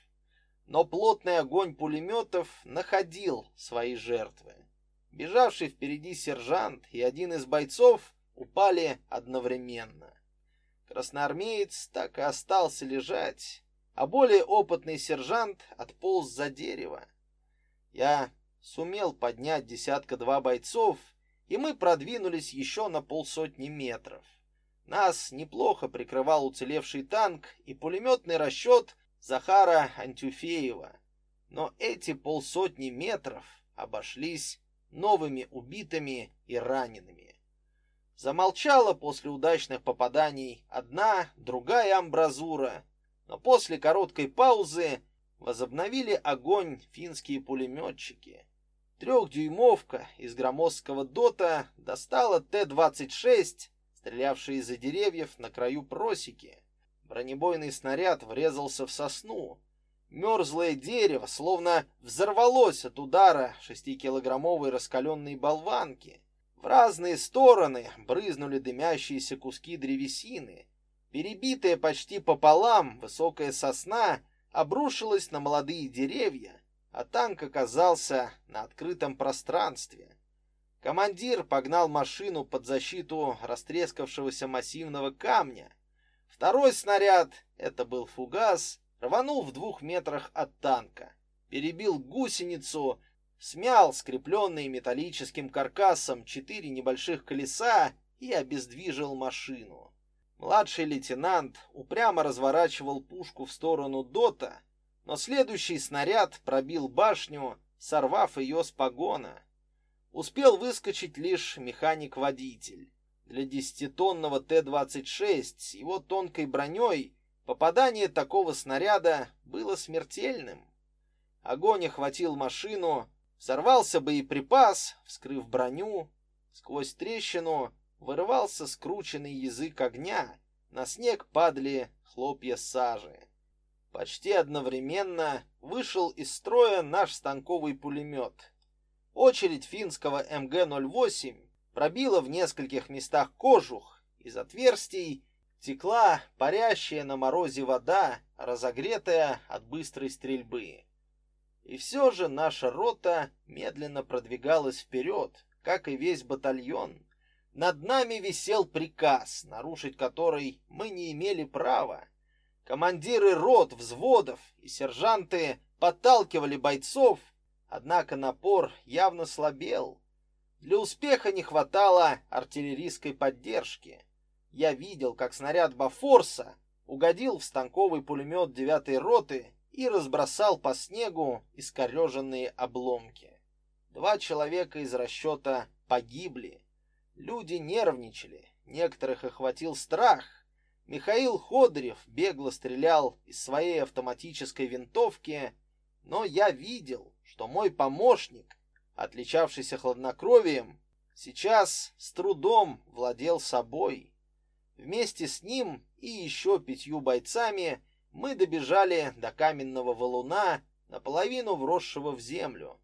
Но плотный огонь пулеметов находил свои жертвы. Бежавший впереди сержант и один из бойцов упали одновременно. Красноармеец так и остался лежать, а более опытный сержант отполз за дерево. Я сумел поднять десятка-два бойцов, и мы продвинулись еще на полсотни метров. Нас неплохо прикрывал уцелевший танк и пулеметный расчет Захара Антюфеева. Но эти полсотни метров обошлись новыми убитыми и ранеными. Замолчала после удачных попаданий одна, другая амбразура, но после короткой паузы возобновили огонь финские пулеметчики. Трехдюймовка из громоздкого дота достала Т-26 стрелявший из-за деревьев на краю просеки. Бронебойный снаряд врезался в сосну. Мерзлое дерево словно взорвалось от удара шестикилограммовой раскаленной болванки. В разные стороны брызнули дымящиеся куски древесины. Перебитая почти пополам высокая сосна обрушилась на молодые деревья, а танк оказался на открытом пространстве. Командир погнал машину под защиту растрескавшегося массивного камня. Второй снаряд, это был фугас, рванул в двух метрах от танка. Перебил гусеницу, смял скрепленные металлическим каркасом четыре небольших колеса и обездвижил машину. Младший лейтенант упрямо разворачивал пушку в сторону Дота, но следующий снаряд пробил башню, сорвав ее с погона. Успел выскочить лишь механик-водитель. Для десятитонного Т-26 с его тонкой броней попадание такого снаряда было смертельным. Огонь охватил машину, взорвался боеприпас, вскрыв броню. Сквозь трещину вырывался скрученный язык огня, на снег падали хлопья сажи. Почти одновременно вышел из строя наш станковый пулемет. Очередь финского МГ-08 пробила в нескольких местах кожух, из отверстий текла парящая на морозе вода, разогретая от быстрой стрельбы. И все же наша рота медленно продвигалась вперед, как и весь батальон. Над нами висел приказ, нарушить который мы не имели права. Командиры рот, взводов и сержанты подталкивали бойцов, однако напор явно слабел. Для успеха не хватало артиллерийской поддержки. Я видел, как снаряд Бафорса угодил в станковый пулемет девятой роты и разбросал по снегу искореженные обломки. Два человека из расчета погибли. Люди нервничали, некоторых охватил страх. Михаил Ходырев бегло стрелял из своей автоматической винтовки, но я видел, что мой помощник, отличавшийся хладнокровием, сейчас с трудом владел собой. Вместе с ним и еще пятью бойцами мы добежали до каменного валуна, наполовину вросшего в землю.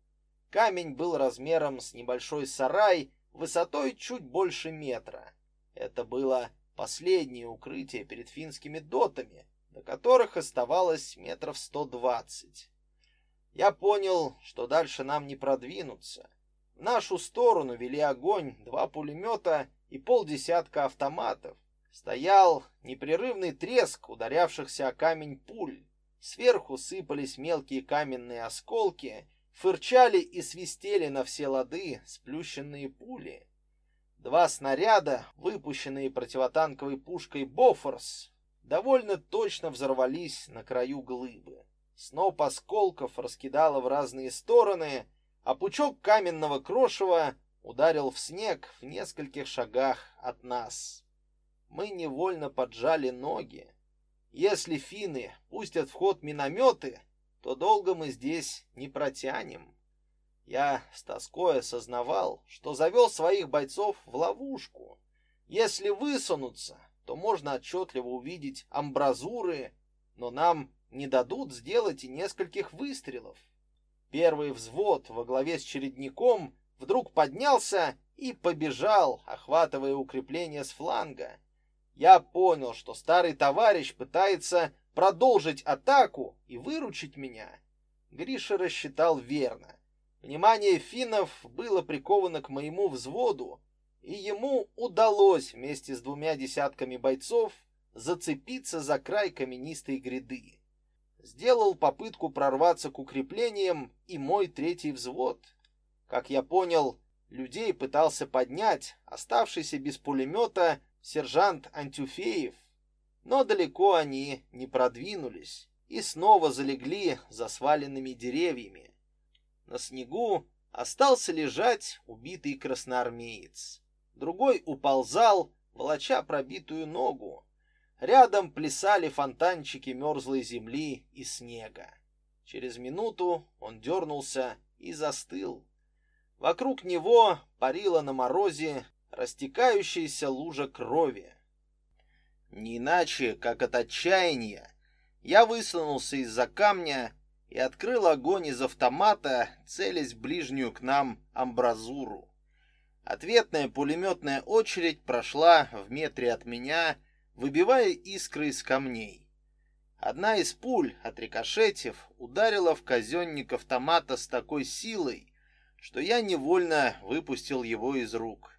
Камень был размером с небольшой сарай высотой чуть больше метра. Это было последнее укрытие перед финскими дотами, до которых оставалось метров сто двадцать. Я понял, что дальше нам не продвинуться. В нашу сторону вели огонь два пулемета и полдесятка автоматов. Стоял непрерывный треск ударявшихся о камень пуль. Сверху сыпались мелкие каменные осколки, Фырчали и свистели на все лады сплющенные пули. Два снаряда, выпущенные противотанковой пушкой «Бофорс», довольно точно взорвались на краю глыбы. Сноп осколков раскидало в разные стороны, а пучок каменного крошева ударил в снег в нескольких шагах от нас. Мы невольно поджали ноги. Если финны пустят в ход минометы, то долго мы здесь не протянем. Я с тоской осознавал, что завел своих бойцов в ловушку. Если высунуться, то можно отчетливо увидеть амбразуры, но нам не дадут сделать и нескольких выстрелов. Первый взвод во главе с чередником вдруг поднялся и побежал, охватывая укрепление с фланга. Я понял, что старый товарищ пытается продолжить атаку и выручить меня, Гриша рассчитал верно. Внимание финнов было приковано к моему взводу, и ему удалось вместе с двумя десятками бойцов зацепиться за край каменистой гряды. Сделал попытку прорваться к укреплениям и мой третий взвод. Как я понял, людей пытался поднять оставшийся без пулемета сержант Антюфеев, но далеко они не продвинулись и снова залегли за сваленными деревьями. На снегу остался лежать убитый красноармеец. Другой уползал, волоча пробитую ногу. Рядом плясали фонтанчики мерзлой земли и снега. Через минуту он дернулся и застыл. Вокруг него парила на морозе растекающаяся лужа крови. Не иначе, как от отчаяния, я высунулся из-за камня и открыл огонь из автомата, целясь ближнюю к нам амбразуру. Ответная пулеметная очередь прошла в метре от меня, выбивая искры из камней. Одна из пуль, отрикошетив, ударила в казенник автомата с такой силой, что я невольно выпустил его из рук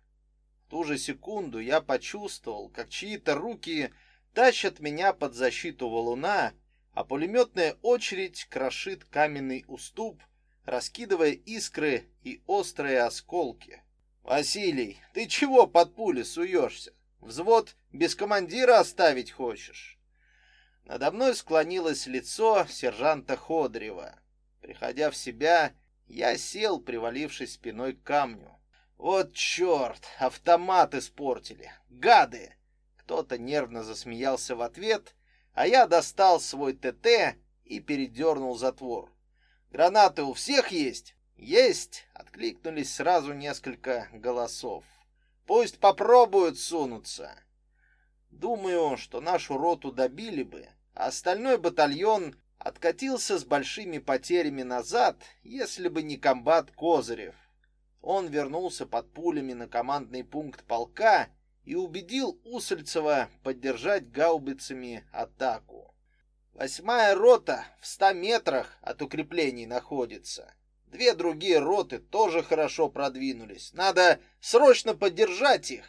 ту же секунду я почувствовал, как чьи-то руки тащат меня под защиту валуна, а пулеметная очередь крошит каменный уступ, раскидывая искры и острые осколки. «Василий, ты чего под пули суешься? Взвод без командира оставить хочешь?» Надо мной склонилось лицо сержанта Ходрева. Приходя в себя, я сел, привалившись спиной к камню. «Вот черт, автомат испортили! Гады!» Кто-то нервно засмеялся в ответ, а я достал свой ТТ и передернул затвор. «Гранаты у всех есть?» «Есть!» — откликнулись сразу несколько голосов. «Пусть попробуют сунуться!» Думаю, что нашу роту добили бы, а остальной батальон откатился с большими потерями назад, если бы не комбат Козырев. Он вернулся под пулями на командный пункт полка и убедил Усольцева поддержать гаубицами атаку. Восьмая рота в ста метрах от укреплений находится. Две другие роты тоже хорошо продвинулись. Надо срочно поддержать их.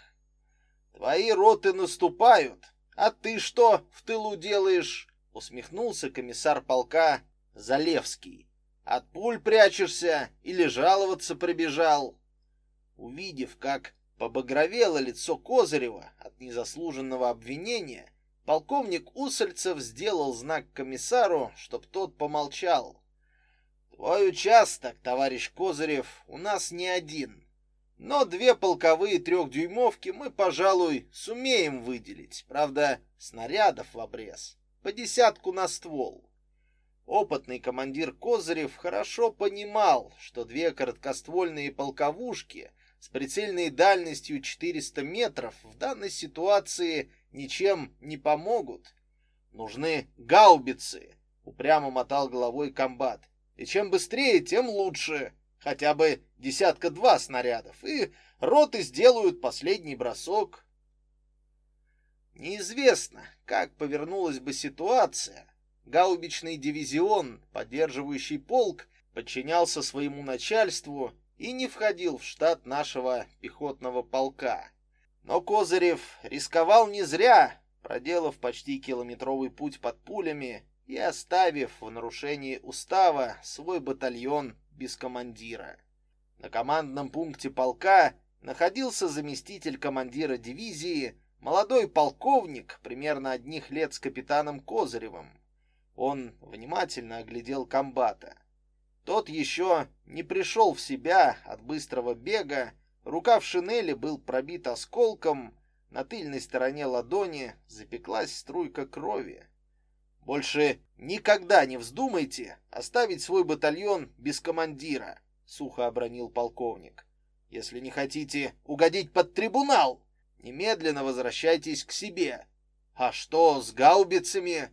Твои роты наступают, а ты что в тылу делаешь? Усмехнулся комиссар полка Залевский. От пуль прячешься или жаловаться прибежал? Увидев, как побагровело лицо Козырева от незаслуженного обвинения, полковник Усольцев сделал знак комиссару, чтоб тот помолчал. Твой участок, товарищ Козырев, у нас не один. Но две полковые трехдюймовки мы, пожалуй, сумеем выделить. Правда, снарядов в обрез. По десятку на ствол. Опытный командир Козырев хорошо понимал, что две короткоствольные полковушки с прицельной дальностью 400 метров в данной ситуации ничем не помогут. Нужны гаубицы, упрямо мотал головой комбат. И чем быстрее, тем лучше. Хотя бы десятка-два снарядов, и роты сделают последний бросок. Неизвестно, как повернулась бы ситуация. Гаубичный дивизион, поддерживающий полк, подчинялся своему начальству и не входил в штат нашего пехотного полка. Но Козырев рисковал не зря, проделав почти километровый путь под пулями и оставив в нарушении устава свой батальон без командира. На командном пункте полка находился заместитель командира дивизии, молодой полковник, примерно одних лет с капитаном Козыревым. Он внимательно оглядел комбата. Тот еще не пришел в себя от быстрого бега, рука в шинели был пробит осколком, на тыльной стороне ладони запеклась струйка крови. Больше никогда не вздумайте оставить свой батальон без командира, сухо обронил полковник. Если не хотите угодить под трибунал, немедленно возвращайтесь к себе. А что с гаубицами?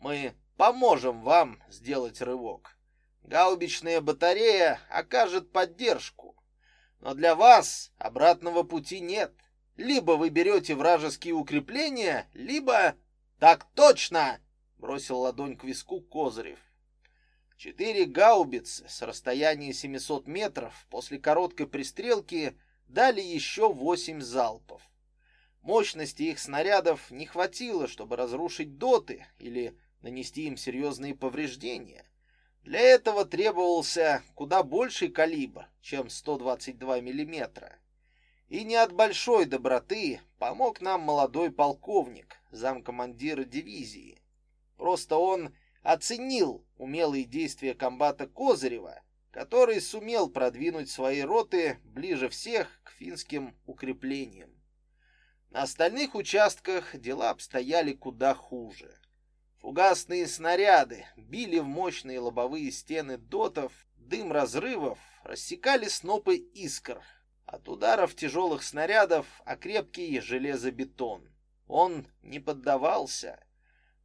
Мы поможем вам сделать рывок. Гаубичная батарея окажет поддержку. Но для вас обратного пути нет. Либо вы берете вражеские укрепления, либо... Так точно! бросил ладонь к виску Козырев. Четыре гаубицы с расстояния 700 метров после короткой пристрелки дали еще восемь залпов. Мощности их снарядов не хватило, чтобы разрушить доты или нанести им серьезные повреждения. Для этого требовался куда больший калибр, чем 122 миллиметра. И не от большой доброты помог нам молодой полковник, замкомандира дивизии. Просто он оценил умелые действия комбата Козырева, который сумел продвинуть свои роты ближе всех к финским укреплениям. На остальных участках дела обстояли куда хуже. Фугасные снаряды били в мощные лобовые стены дотов, дым разрывов рассекали снопы искр. От ударов тяжелых снарядов окрепкий железобетон. Он не поддавался,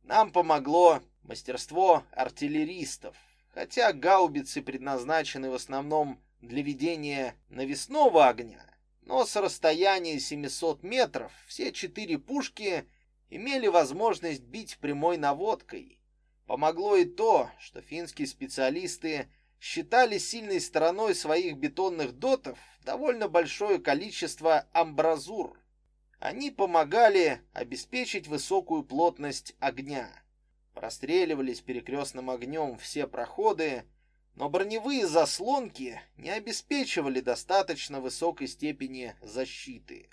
нам помогло мастерство артиллеристов, хотя гаубицы предназначены в основном для ведения навесного огня, но с расстояния 700 метров все четыре пушки имели возможность бить прямой наводкой. Помогло и то, что финские специалисты считали сильной стороной своих бетонных дотов довольно большое количество амбразур, они помогали обеспечить высокую плотность огня. Простреливались перекрестным огнем все проходы, но броневые заслонки не обеспечивали достаточно высокой степени защиты.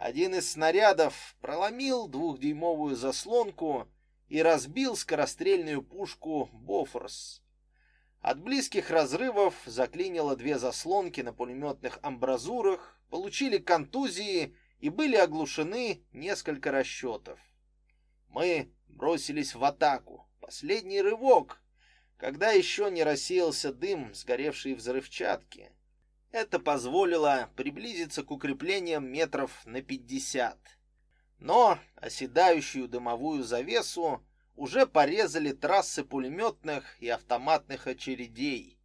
Один из снарядов проломил двухдюймовую заслонку и разбил скорострельную пушку «Бофорс». От близких разрывов заклинило две заслонки на пулеметных амбразурах, получили контузии и были оглушены несколько расчетов. Мы бросились в атаку. Последний рывок, когда еще не рассеялся дым сгоревшей взрывчатки. Это позволило приблизиться к укреплениям метров на пятьдесят. Но оседающую дымовую завесу уже порезали трассы пулеметных и автоматных очередей.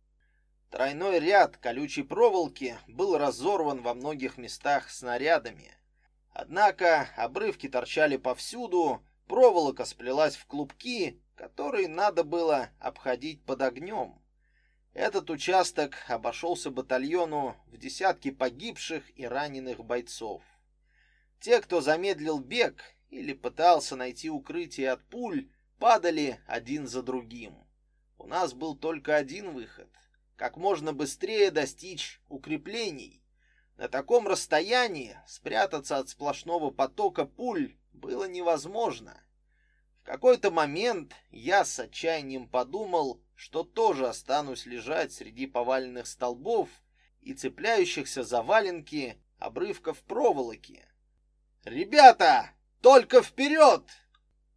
Тройной ряд колючей проволоки был разорван во многих местах снарядами. Однако обрывки торчали повсюду, проволока сплелась в клубки, которые надо было обходить под огнем. Этот участок обошелся батальону в десятки погибших и раненых бойцов. Те, кто замедлил бег или пытался найти укрытие от пуль, падали один за другим. У нас был только один выход — как можно быстрее достичь укреплений. На таком расстоянии спрятаться от сплошного потока пуль было невозможно. В какой-то момент я с отчаянием подумал, что тоже останусь лежать среди поваленных столбов и цепляющихся за валенки обрывков проволоки. «Ребята, только вперед!»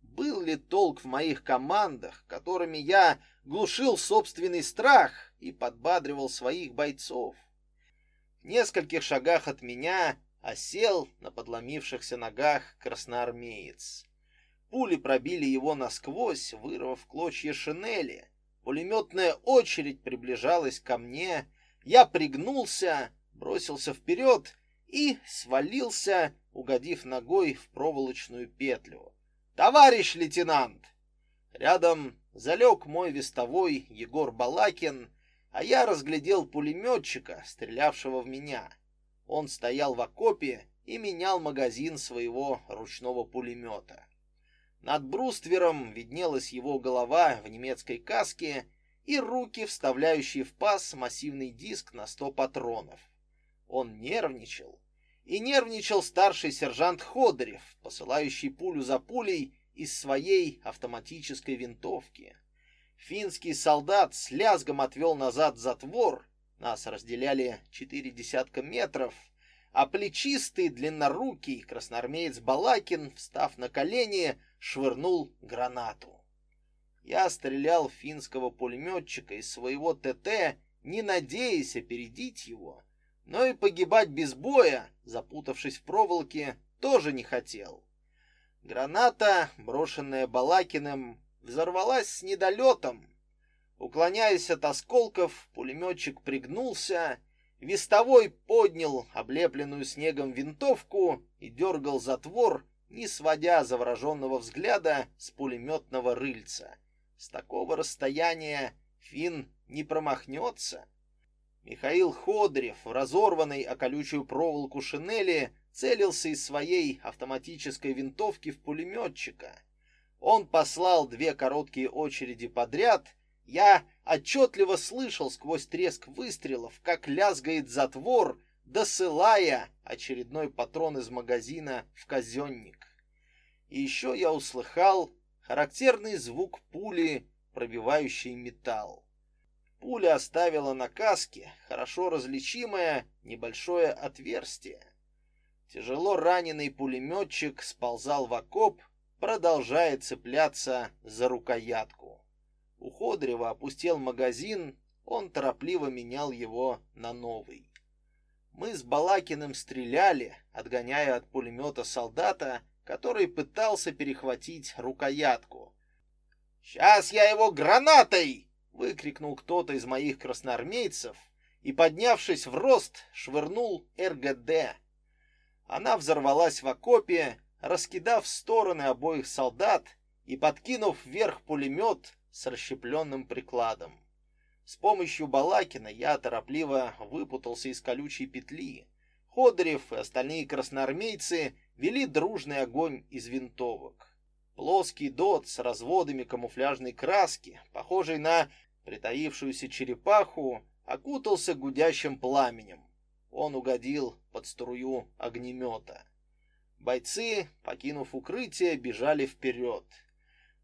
Был ли толк в моих командах, которыми я глушил собственный страх и подбадривал своих бойцов? В нескольких шагах от меня осел на подломившихся ногах красноармеец. Пули пробили его насквозь, вырвав клочья шинели. Пулеметная очередь приближалась ко мне. Я пригнулся, бросился вперед и свалился, угодив ногой в проволочную петлю. «Товарищ лейтенант!» Рядом залег мой вестовой Егор Балакин, а я разглядел пулеметчика, стрелявшего в меня. Он стоял в окопе и менял магазин своего ручного пулемета. Над бруствером виднелась его голова в немецкой каске и руки, вставляющие в паз массивный диск на сто патронов. Он нервничал. И нервничал старший сержант Ходырев, посылающий пулю за пулей из своей автоматической винтовки. Финский солдат с лязгом отвел назад затвор, нас разделяли четыре десятка метров, а плечистый, длиннорукий красноармеец Балакин, встав на колени, швырнул гранату. Я стрелял в финского пулеметчика из своего ТТ, не надеясь опередить его, но и погибать без боя, запутавшись в проволоке, тоже не хотел. Граната, брошенная Балакиным, взорвалась с недолетом. Уклоняясь от осколков, пулеметчик пригнулся, вестовой поднял облепленную снегом винтовку и дергал затвор, не сводя завороженного взгляда с пулеметного рыльца. С такого расстояния Фин не промахнется. Михаил Ходырев в разорванной о колючую проволоку шинели целился из своей автоматической винтовки в пулеметчика. Он послал две короткие очереди подряд. Я отчетливо слышал сквозь треск выстрелов, как лязгает затвор, досылая очередной патрон из магазина в казенник. И еще я услыхал характерный звук пули, пробивающей металл. Пуля оставила на каске хорошо различимое небольшое отверстие. Тяжело раненый пулеметчик сползал в окоп, продолжая цепляться за рукоятку. У Ходрева опустел магазин, он торопливо менял его на новый. Мы с Балакиным стреляли, отгоняя от пулемета солдата, который пытался перехватить рукоятку. «Сейчас я его гранатой!» — выкрикнул кто-то из моих красноармейцев и, поднявшись в рост, швырнул РГД. Она взорвалась в окопе, раскидав в стороны обоих солдат и подкинув вверх пулемет с расщепленным прикладом. С помощью Балакина я торопливо выпутался из колючей петли. Ходырев и остальные красноармейцы вели дружный огонь из винтовок. Плоский дот с разводами камуфляжной краски, похожий на притаившуюся черепаху, окутался гудящим пламенем. Он угодил под струю огнемета. Бойцы, покинув укрытие, бежали вперед.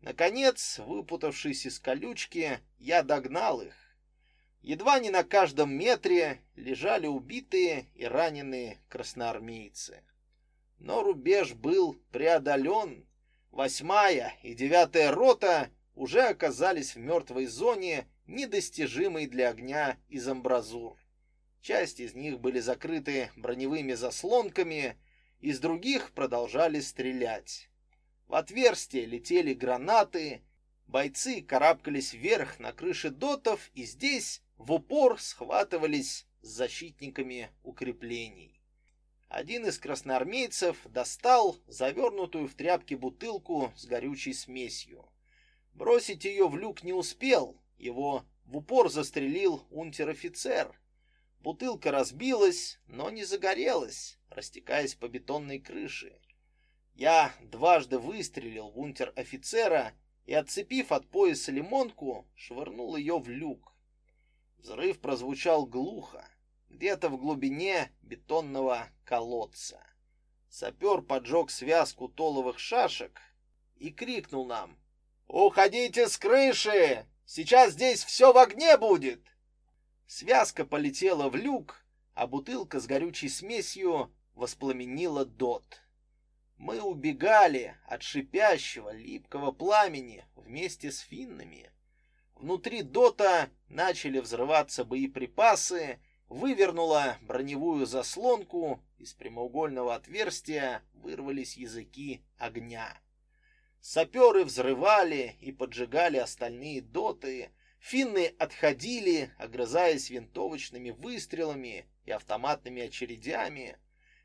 Наконец, выпутавшись из колючки, я догнал их. Едва не на каждом метре лежали убитые и раненые красноармейцы. Но рубеж был преодолен. Восьмая и девятая рота уже оказались в мертвой зоне, недостижимой для огня из амбразур. Часть из них были закрыты броневыми заслонками, из других продолжали стрелять. В отверстия летели гранаты, бойцы карабкались вверх на крыши дотов и здесь в упор схватывались с защитниками укреплений. Один из красноармейцев достал завернутую в тряпки бутылку с горючей смесью. Бросить ее в люк не успел, его в упор застрелил унтер-офицер. Бутылка разбилась, но не загорелась, растекаясь по бетонной крыше. Я дважды выстрелил в унтер-офицера и, отцепив от пояса лимонку, швырнул ее в люк. Взрыв прозвучал глухо, где-то в глубине бетонного колодца. Сапер поджег связку толовых шашек и крикнул нам «Уходите с крыши! Сейчас здесь все в огне будет!» Связка полетела в люк, а бутылка с горючей смесью воспламенила дот. Мы убегали от шипящего, липкого пламени вместе с финнами. Внутри дота начали взрываться боеприпасы, вывернула броневую заслонку, из прямоугольного отверстия вырвались языки огня. Саперы взрывали и поджигали остальные доты, финны отходили, огрызаясь винтовочными выстрелами и автоматными очередями,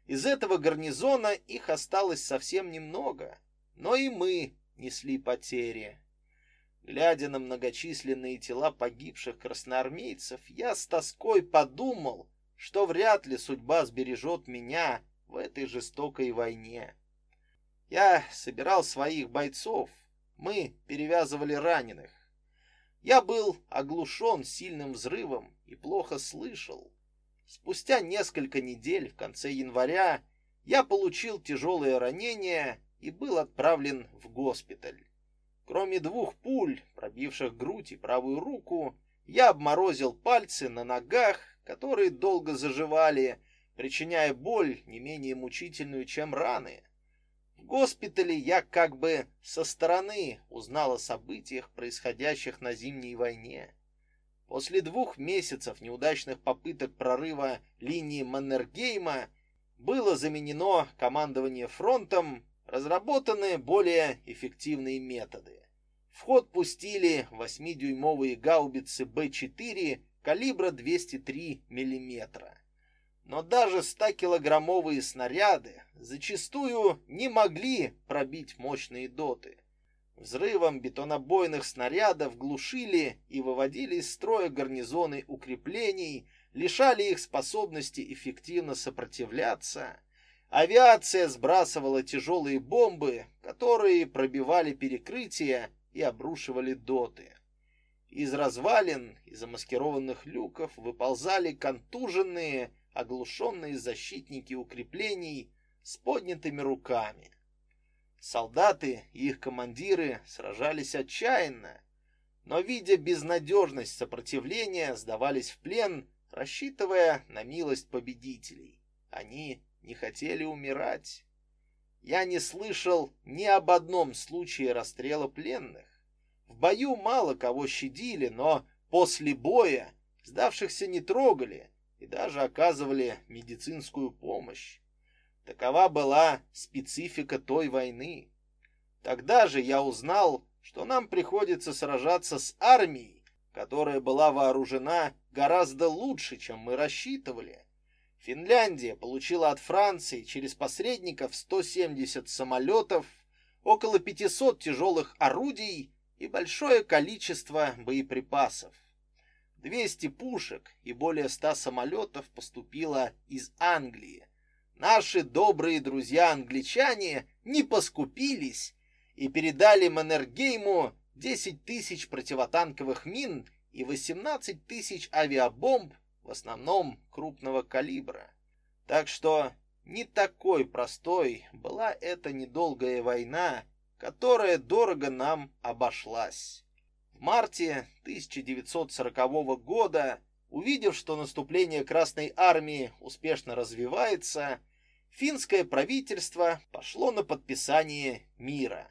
из этого гарнизона их осталось совсем немного, но и мы несли потери. Глядя на многочисленные тела погибших красноармейцев, я с тоской подумал, что вряд ли судьба сбережет меня в этой жестокой войне. Я собирал своих бойцов, мы перевязывали раненых. Я был оглушен сильным взрывом и плохо слышал. Спустя несколько недель, в конце января, я получил тяжелое ранение и был отправлен в госпиталь. Кроме двух пуль, пробивших грудь и правую руку, я обморозил пальцы на ногах, которые долго заживали, причиняя боль не менее мучительную, чем раны. В госпитале я как бы со стороны узнал о событиях, происходящих на зимней войне. После двух месяцев неудачных попыток прорыва линии Маннергейма было заменено командование фронтом, разработаны более эффективные методы. В ход пустили 8-дюймовые гаубицы Б-4 калибра 203 мм. Но даже 100-килограммовые снаряды зачастую не могли пробить мощные доты. Взрывом бетонобойных снарядов глушили и выводили из строя гарнизоны укреплений, лишали их способности эффективно сопротивляться. Авиация сбрасывала тяжелые бомбы, которые пробивали перекрытия и обрушивали доты. Из развалин и замаскированных люков выползали контуженные, оглушенные защитники укреплений с поднятыми руками. Солдаты и их командиры сражались отчаянно, но, видя безнадежность сопротивления, сдавались в плен, рассчитывая на милость победителей. Они не хотели умирать. Я не слышал ни об одном случае расстрела пленных. В бою мало кого щадили, но после боя сдавшихся не трогали и даже оказывали медицинскую помощь. Такова была специфика той войны. Тогда же я узнал, что нам приходится сражаться с армией, которая была вооружена гораздо лучше, чем мы рассчитывали. Финляндия получила от Франции через посредников 170 самолетов, около 500 тяжелых орудий и большое количество боеприпасов. 200 пушек и более 100 самолетов поступило из Англии. Наши добрые друзья-англичане не поскупились и передали Маннергейму 10 тысяч противотанковых мин и 18 тысяч авиабомб, в основном крупного калибра. Так что не такой простой была эта недолгая война, которая дорого нам обошлась. В марте 1940 года, увидев, что наступление Красной Армии успешно развивается, финское правительство пошло на подписание мира.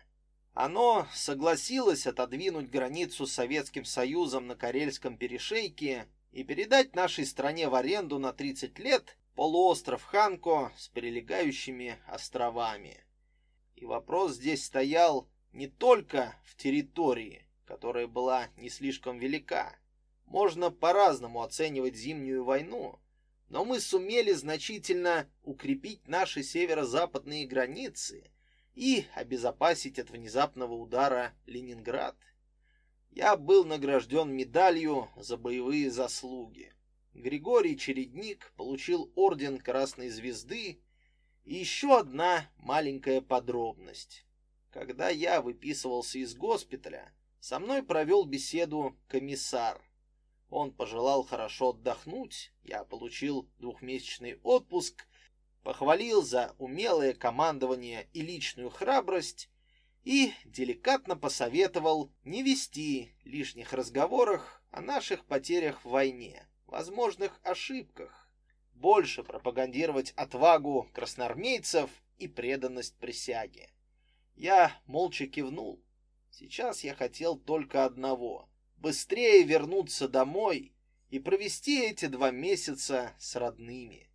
Оно согласилось отодвинуть границу с Советским Союзом на Карельском перешейке и передать нашей стране в аренду на 30 лет полуостров Ханко с прилегающими островами. И вопрос здесь стоял не только в территории, которая была не слишком велика. Можно по-разному оценивать зимнюю войну, но мы сумели значительно укрепить наши северо-западные границы и обезопасить от внезапного удара Ленинград. Я был награжден медалью за боевые заслуги. Григорий Чередник получил орден Красной Звезды и еще одна маленькая подробность. Когда я выписывался из госпиталя, со мной провел беседу комиссар. Он пожелал хорошо отдохнуть, я получил двухмесячный отпуск, похвалил за умелое командование и личную храбрость и деликатно посоветовал не вести лишних разговоров о наших потерях в войне, возможных ошибках больше пропагандировать отвагу красноармейцев и преданность присяге. Я молча кивнул. Сейчас я хотел только одного — быстрее вернуться домой и провести эти два месяца с родными.